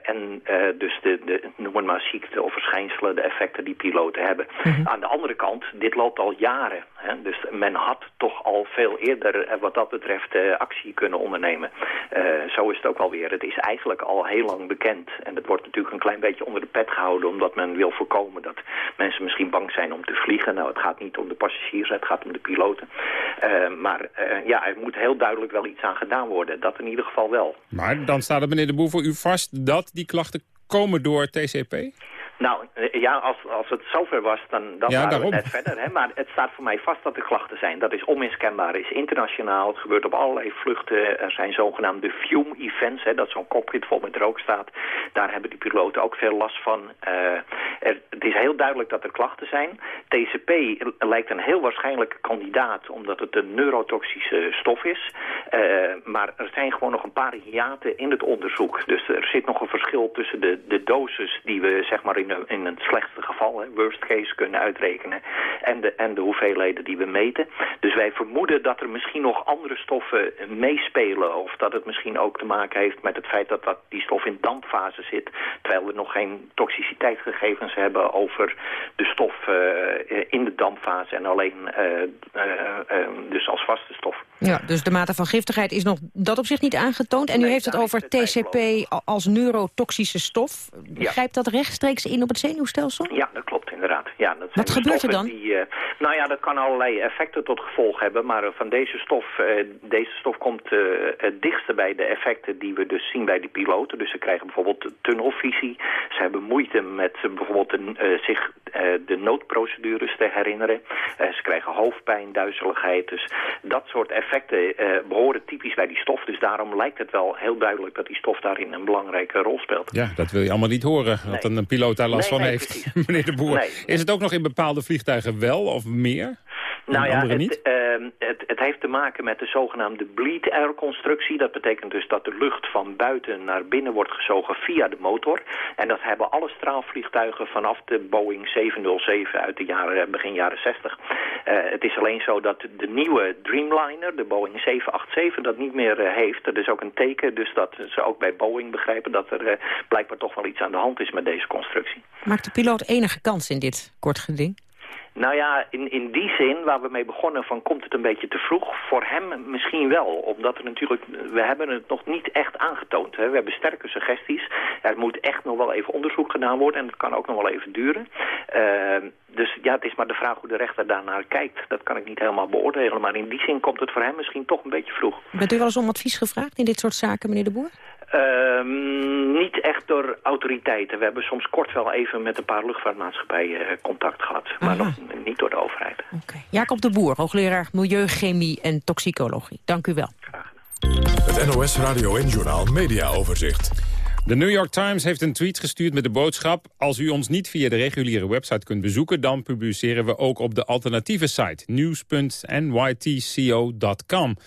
[SPEAKER 41] en dus de, de, noem het maar ziekte of verschijnselen, de effecten die piloten hebben. Mm -hmm. Aan de andere kant, dit loopt al jaren. Hè, dus men had toch al veel eerder wat dat betreft actie kunnen ondernemen. zo is het ook alweer. Het is eigenlijk al heel lang bekend en het wordt natuurlijk een klein beetje onder de pet gehouden... omdat men wil voorkomen dat mensen misschien bang zijn om te vliegen. Nou, het gaat niet om de passagiers, het gaat om de piloten. Uh, maar uh, ja, er moet heel duidelijk wel iets aan gedaan worden. Dat in ieder geval wel.
[SPEAKER 2] Maar dan staat het meneer De Boer voor u vast dat die klachten komen door TCP?
[SPEAKER 41] Nou, ja, als, als het zover was, dan, dan
[SPEAKER 2] ja,
[SPEAKER 41] waren
[SPEAKER 2] daarom.
[SPEAKER 41] we net verder. Hè? Maar het staat voor mij vast dat er klachten zijn. Dat is onmiskenbaar, is internationaal. Het gebeurt op allerlei vluchten. Er zijn zogenaamde fume-events, dat zo'n cockpit vol met rook staat. Daar hebben die piloten ook veel last van. Uh, er, het is heel duidelijk dat er klachten zijn. TCP lijkt een heel waarschijnlijke kandidaat, omdat het een neurotoxische stof is. Uh, maar er zijn gewoon nog een paar hiaten in het onderzoek. Dus er zit nog een verschil tussen de, de doses die we zeg maar in in het slechtste geval, hè, worst case, kunnen uitrekenen. En de, en de hoeveelheden die we meten. Dus wij vermoeden dat er misschien nog andere stoffen meespelen. Of dat het misschien ook te maken heeft met het feit dat, dat die stof in dampfase zit. Terwijl we nog geen toxiciteitsgegevens hebben over de stof uh, in de dampfase. En alleen uh, uh, dus als vaste stof.
[SPEAKER 3] Ja, dus de mate van giftigheid is nog dat op zich niet aangetoond. En u
[SPEAKER 41] Nee,
[SPEAKER 3] heeft het over TCP als neurotoxische stof. Grijpt dat rechtstreeks in op het zenuwstelsel?
[SPEAKER 41] Ja, dat klopt inderdaad. Ja, dat zijn
[SPEAKER 3] Wat gebeurt er dan?
[SPEAKER 41] Die, uh, nou ja, dat kan allerlei effecten tot gevolg hebben. Maar uh, van deze stof, uh, deze stof komt het dichtste bij de effecten die we dus zien bij de piloten. Dus ze krijgen bijvoorbeeld tunnelvisie. Ze hebben moeite met bijvoorbeeld de, zich de noodprocedures te herinneren. ze krijgen hoofdpijn, duizeligheid. Dus dat soort effecten behoren typisch bij die stof. Dus daarom lijkt het wel heel duidelijk dat die stof daarin een belangrijke rol speelt.
[SPEAKER 2] Ja, dat wil je allemaal niet horen, dat een piloot daar last
[SPEAKER 41] Nee,
[SPEAKER 2] van
[SPEAKER 41] nee,
[SPEAKER 2] heeft, (laughs) meneer de Boer.
[SPEAKER 41] Nee.
[SPEAKER 2] Is het ook nog in bepaalde vliegtuigen wel of meer?
[SPEAKER 41] Nou ja,
[SPEAKER 2] andere
[SPEAKER 41] het,
[SPEAKER 2] niet?
[SPEAKER 41] uh, het, het heeft te maken met de zogenaamde bleed air constructie. Dat betekent dus dat de lucht van buiten naar binnen wordt gezogen via de motor. En dat hebben alle straalvliegtuigen vanaf de Boeing 707 uit de jaren, begin jaren 60. Uh, het is alleen zo dat de nieuwe Dreamliner, de Boeing 787, dat niet meer uh, heeft. Dat is ook een teken, dus dat ze ook bij Boeing begrijpen dat er uh, blijkbaar toch wel iets aan de hand is met deze constructie.
[SPEAKER 3] Maakt de piloot enige kans in dit kort geding?
[SPEAKER 41] Nou ja, in, in die zin waar we mee begonnen van komt het een beetje te vroeg. Voor hem misschien wel, omdat er natuurlijk, we hebben het nog niet echt aangetoond. Hè. We hebben sterke suggesties. Er moet echt nog wel even onderzoek gedaan worden en dat kan ook nog wel even duren. Uh, dus ja, het is maar de vraag hoe de rechter daarnaar kijkt. Dat kan ik niet helemaal beoordelen, maar in die zin komt het voor hem misschien toch een beetje vroeg.
[SPEAKER 3] Bent u wel eens om advies gevraagd in dit soort zaken, meneer de Boer?
[SPEAKER 41] Uh, niet echt door autoriteiten. We hebben soms kort wel even met een paar luchtvaartmaatschappijen contact gehad. Maar Aha. nog niet door de overheid.
[SPEAKER 3] Okay. Jacob de Boer, hoogleraar Milieuchemie en Toxicologie. Dank u wel.
[SPEAKER 41] Graag.
[SPEAKER 1] Het NOS Radio en Journaal Media Overzicht.
[SPEAKER 2] De New York Times heeft een tweet gestuurd met de boodschap... als u ons niet via de reguliere website kunt bezoeken... dan publiceren we ook op de alternatieve site news.nytco.com.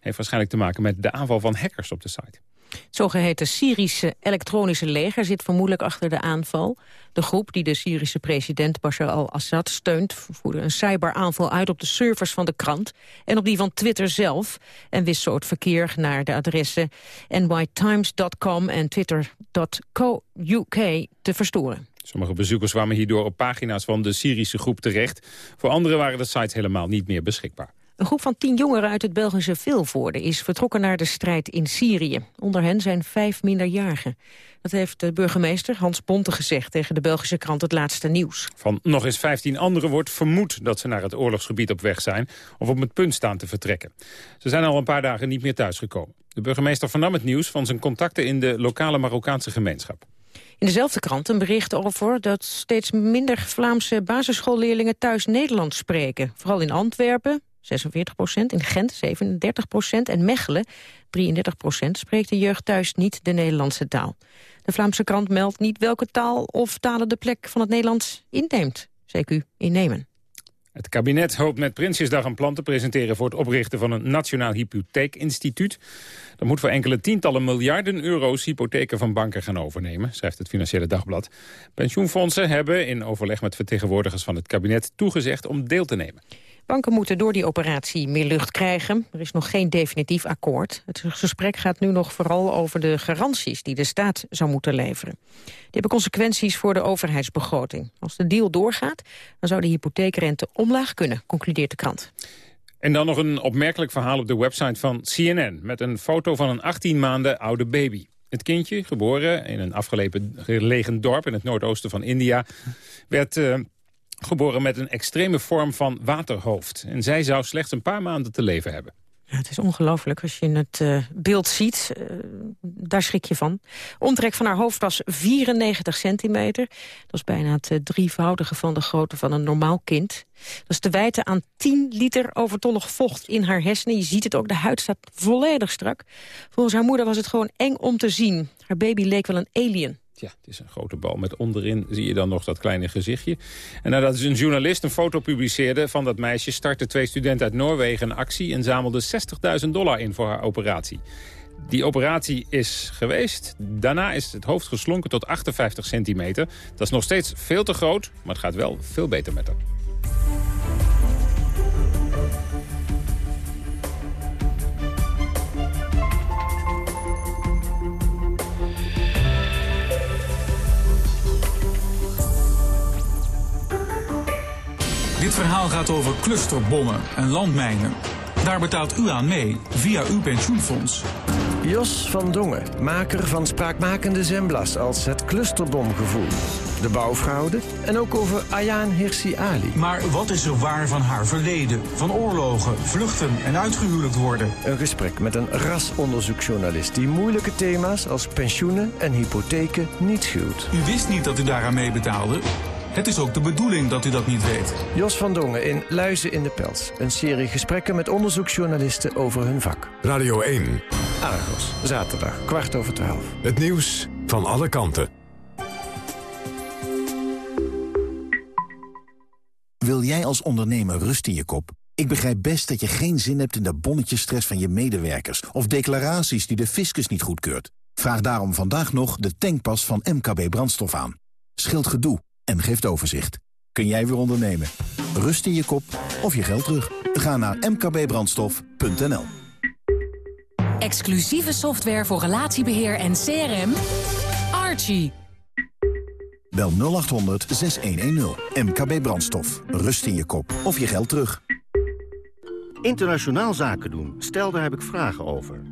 [SPEAKER 2] Heeft waarschijnlijk te maken met de aanval van hackers op de site.
[SPEAKER 3] Het zogeheten Syrische elektronische leger zit vermoedelijk achter de aanval. De groep die de Syrische president Bashar al-Assad steunt... voerde een cyberaanval uit op de servers van de krant... en op die van Twitter zelf... en wist zo het verkeer naar de adressen nytimes.com en twitter.co.uk te verstoren.
[SPEAKER 2] Sommige bezoekers kwamen hierdoor op pagina's van de Syrische groep terecht. Voor anderen waren de sites helemaal niet meer beschikbaar.
[SPEAKER 3] Een groep van tien jongeren uit het Belgische Vilvoorde is vertrokken naar de strijd in Syrië. Onder hen zijn vijf minderjarigen. Dat heeft de burgemeester Hans Bonte gezegd tegen de Belgische krant Het Laatste Nieuws.
[SPEAKER 2] Van nog eens 15 anderen wordt vermoed dat ze naar het oorlogsgebied op weg zijn... of op het punt staan te vertrekken. Ze zijn al een paar dagen niet meer thuisgekomen. De burgemeester vernam het nieuws van zijn contacten in de lokale Marokkaanse gemeenschap.
[SPEAKER 3] In dezelfde krant een bericht over dat steeds minder Vlaamse basisschoolleerlingen thuis Nederlands spreken. Vooral in Antwerpen, 46 procent, in Gent 37 procent en Mechelen 33 procent spreekt de jeugd thuis niet de Nederlandse taal. De Vlaamse krant meldt niet welke taal of talen de plek van het Nederlands inneemt. CQ innemen.
[SPEAKER 2] Het kabinet hoopt met Prinsjesdag een plan te presenteren... voor het oprichten van een Nationaal Hypotheekinstituut. Dat moet voor enkele tientallen miljarden euro's hypotheken van banken gaan overnemen, schrijft het Financiële Dagblad. Pensioenfondsen hebben in overleg met vertegenwoordigers van het kabinet toegezegd om deel te nemen.
[SPEAKER 3] Banken moeten door die operatie meer lucht krijgen. Er is nog geen definitief akkoord. Het gesprek gaat nu nog vooral over de garanties die de staat zou moeten leveren. Die hebben consequenties voor de overheidsbegroting. Als de deal doorgaat, dan zou de hypotheekrente omlaag kunnen, concludeert de krant.
[SPEAKER 2] En dan nog een opmerkelijk verhaal op de website van CNN... met een foto van een 18 maanden oude baby. Het kindje, geboren in een afgelegen dorp in het noordoosten van India... werd uh, geboren met een extreme vorm van waterhoofd. En zij zou slechts een paar maanden te leven hebben.
[SPEAKER 3] Het is ongelooflijk als je het uh, beeld ziet. Uh, daar schrik je van. Omtrek van haar hoofd was 94 centimeter. Dat is bijna het uh, drievoudige van de grootte van een normaal kind. Dat is te wijten aan 10 liter overtollig vocht in haar hersenen. Je ziet het ook, de huid staat volledig strak. Volgens haar moeder was het gewoon eng om te zien. Haar baby leek wel een alien.
[SPEAKER 2] Ja, het is een grote bal met onderin zie je dan nog dat kleine gezichtje. En nadat een journalist een foto publiceerde van dat meisje... startten twee studenten uit Noorwegen een actie... en zamelden 60.000 dollar in voor haar operatie. Die operatie is geweest. Daarna is het hoofd geslonken tot 58 centimeter. Dat is nog steeds veel te groot, maar het gaat wel veel beter met haar.
[SPEAKER 42] Dit verhaal gaat over clusterbommen en landmijnen. Daar betaalt u aan mee, via uw pensioenfonds.
[SPEAKER 32] Jos van Dongen, maker van spraakmakende zemblas als het clusterbomgevoel. De bouwfraude en ook over Ayaan Hirsi Ali.
[SPEAKER 42] Maar wat is er waar van haar verleden? Van oorlogen, vluchten en uitgehuwelijkt worden?
[SPEAKER 32] Een gesprek met een rasonderzoeksjournalist... die moeilijke thema's als pensioenen en hypotheken niet schuwt.
[SPEAKER 42] U wist niet dat u daaraan meebetaalde? Het is ook de bedoeling dat u dat niet weet.
[SPEAKER 32] Jos van Dongen in Luizen in de Pels. Een serie gesprekken met onderzoeksjournalisten over hun vak.
[SPEAKER 1] Radio 1.
[SPEAKER 32] Argos, zaterdag, kwart over twaalf.
[SPEAKER 1] Het nieuws van alle kanten.
[SPEAKER 26] Wil jij als ondernemer rust in je kop? Ik begrijp best dat je geen zin hebt in de bonnetjesstress van je medewerkers... of declaraties die de fiscus niet goedkeurt. Vraag daarom vandaag nog de tankpas van MKB Brandstof aan. Scheelt gedoe en geeft overzicht. Kun jij weer ondernemen? Rust in je kop of je geld terug? Ga naar mkbbrandstof.nl
[SPEAKER 43] Exclusieve software voor relatiebeheer en CRM. Archie.
[SPEAKER 26] Bel 0800 6110. MKB Brandstof. Rust in je kop of je geld terug.
[SPEAKER 44] Internationaal zaken doen. Stel, daar heb ik vragen over.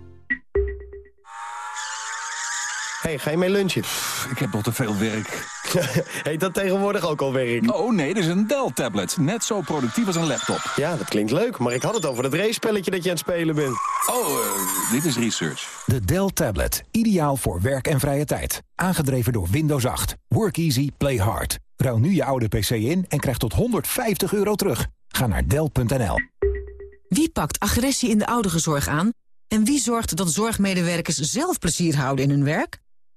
[SPEAKER 44] Hey, ga je mee lunchen?
[SPEAKER 10] Ik heb nog te veel werk. (laughs)
[SPEAKER 44] Heet dat tegenwoordig ook al werk?
[SPEAKER 10] Oh nee, dit is een Dell-tablet. Net zo productief als een laptop.
[SPEAKER 44] Ja, dat klinkt leuk, maar ik had het over het race-spelletje dat je aan het spelen bent.
[SPEAKER 10] Oh, uh, dit is research.
[SPEAKER 45] De Dell Tablet. Ideaal voor werk en vrije tijd. Aangedreven door Windows 8. Work easy, play hard. Ruil nu je oude PC in en krijg tot 150 euro terug. Ga naar Dell.nl.
[SPEAKER 12] Wie pakt agressie in de ouderenzorg aan? En wie zorgt dat zorgmedewerkers zelf plezier houden in hun werk?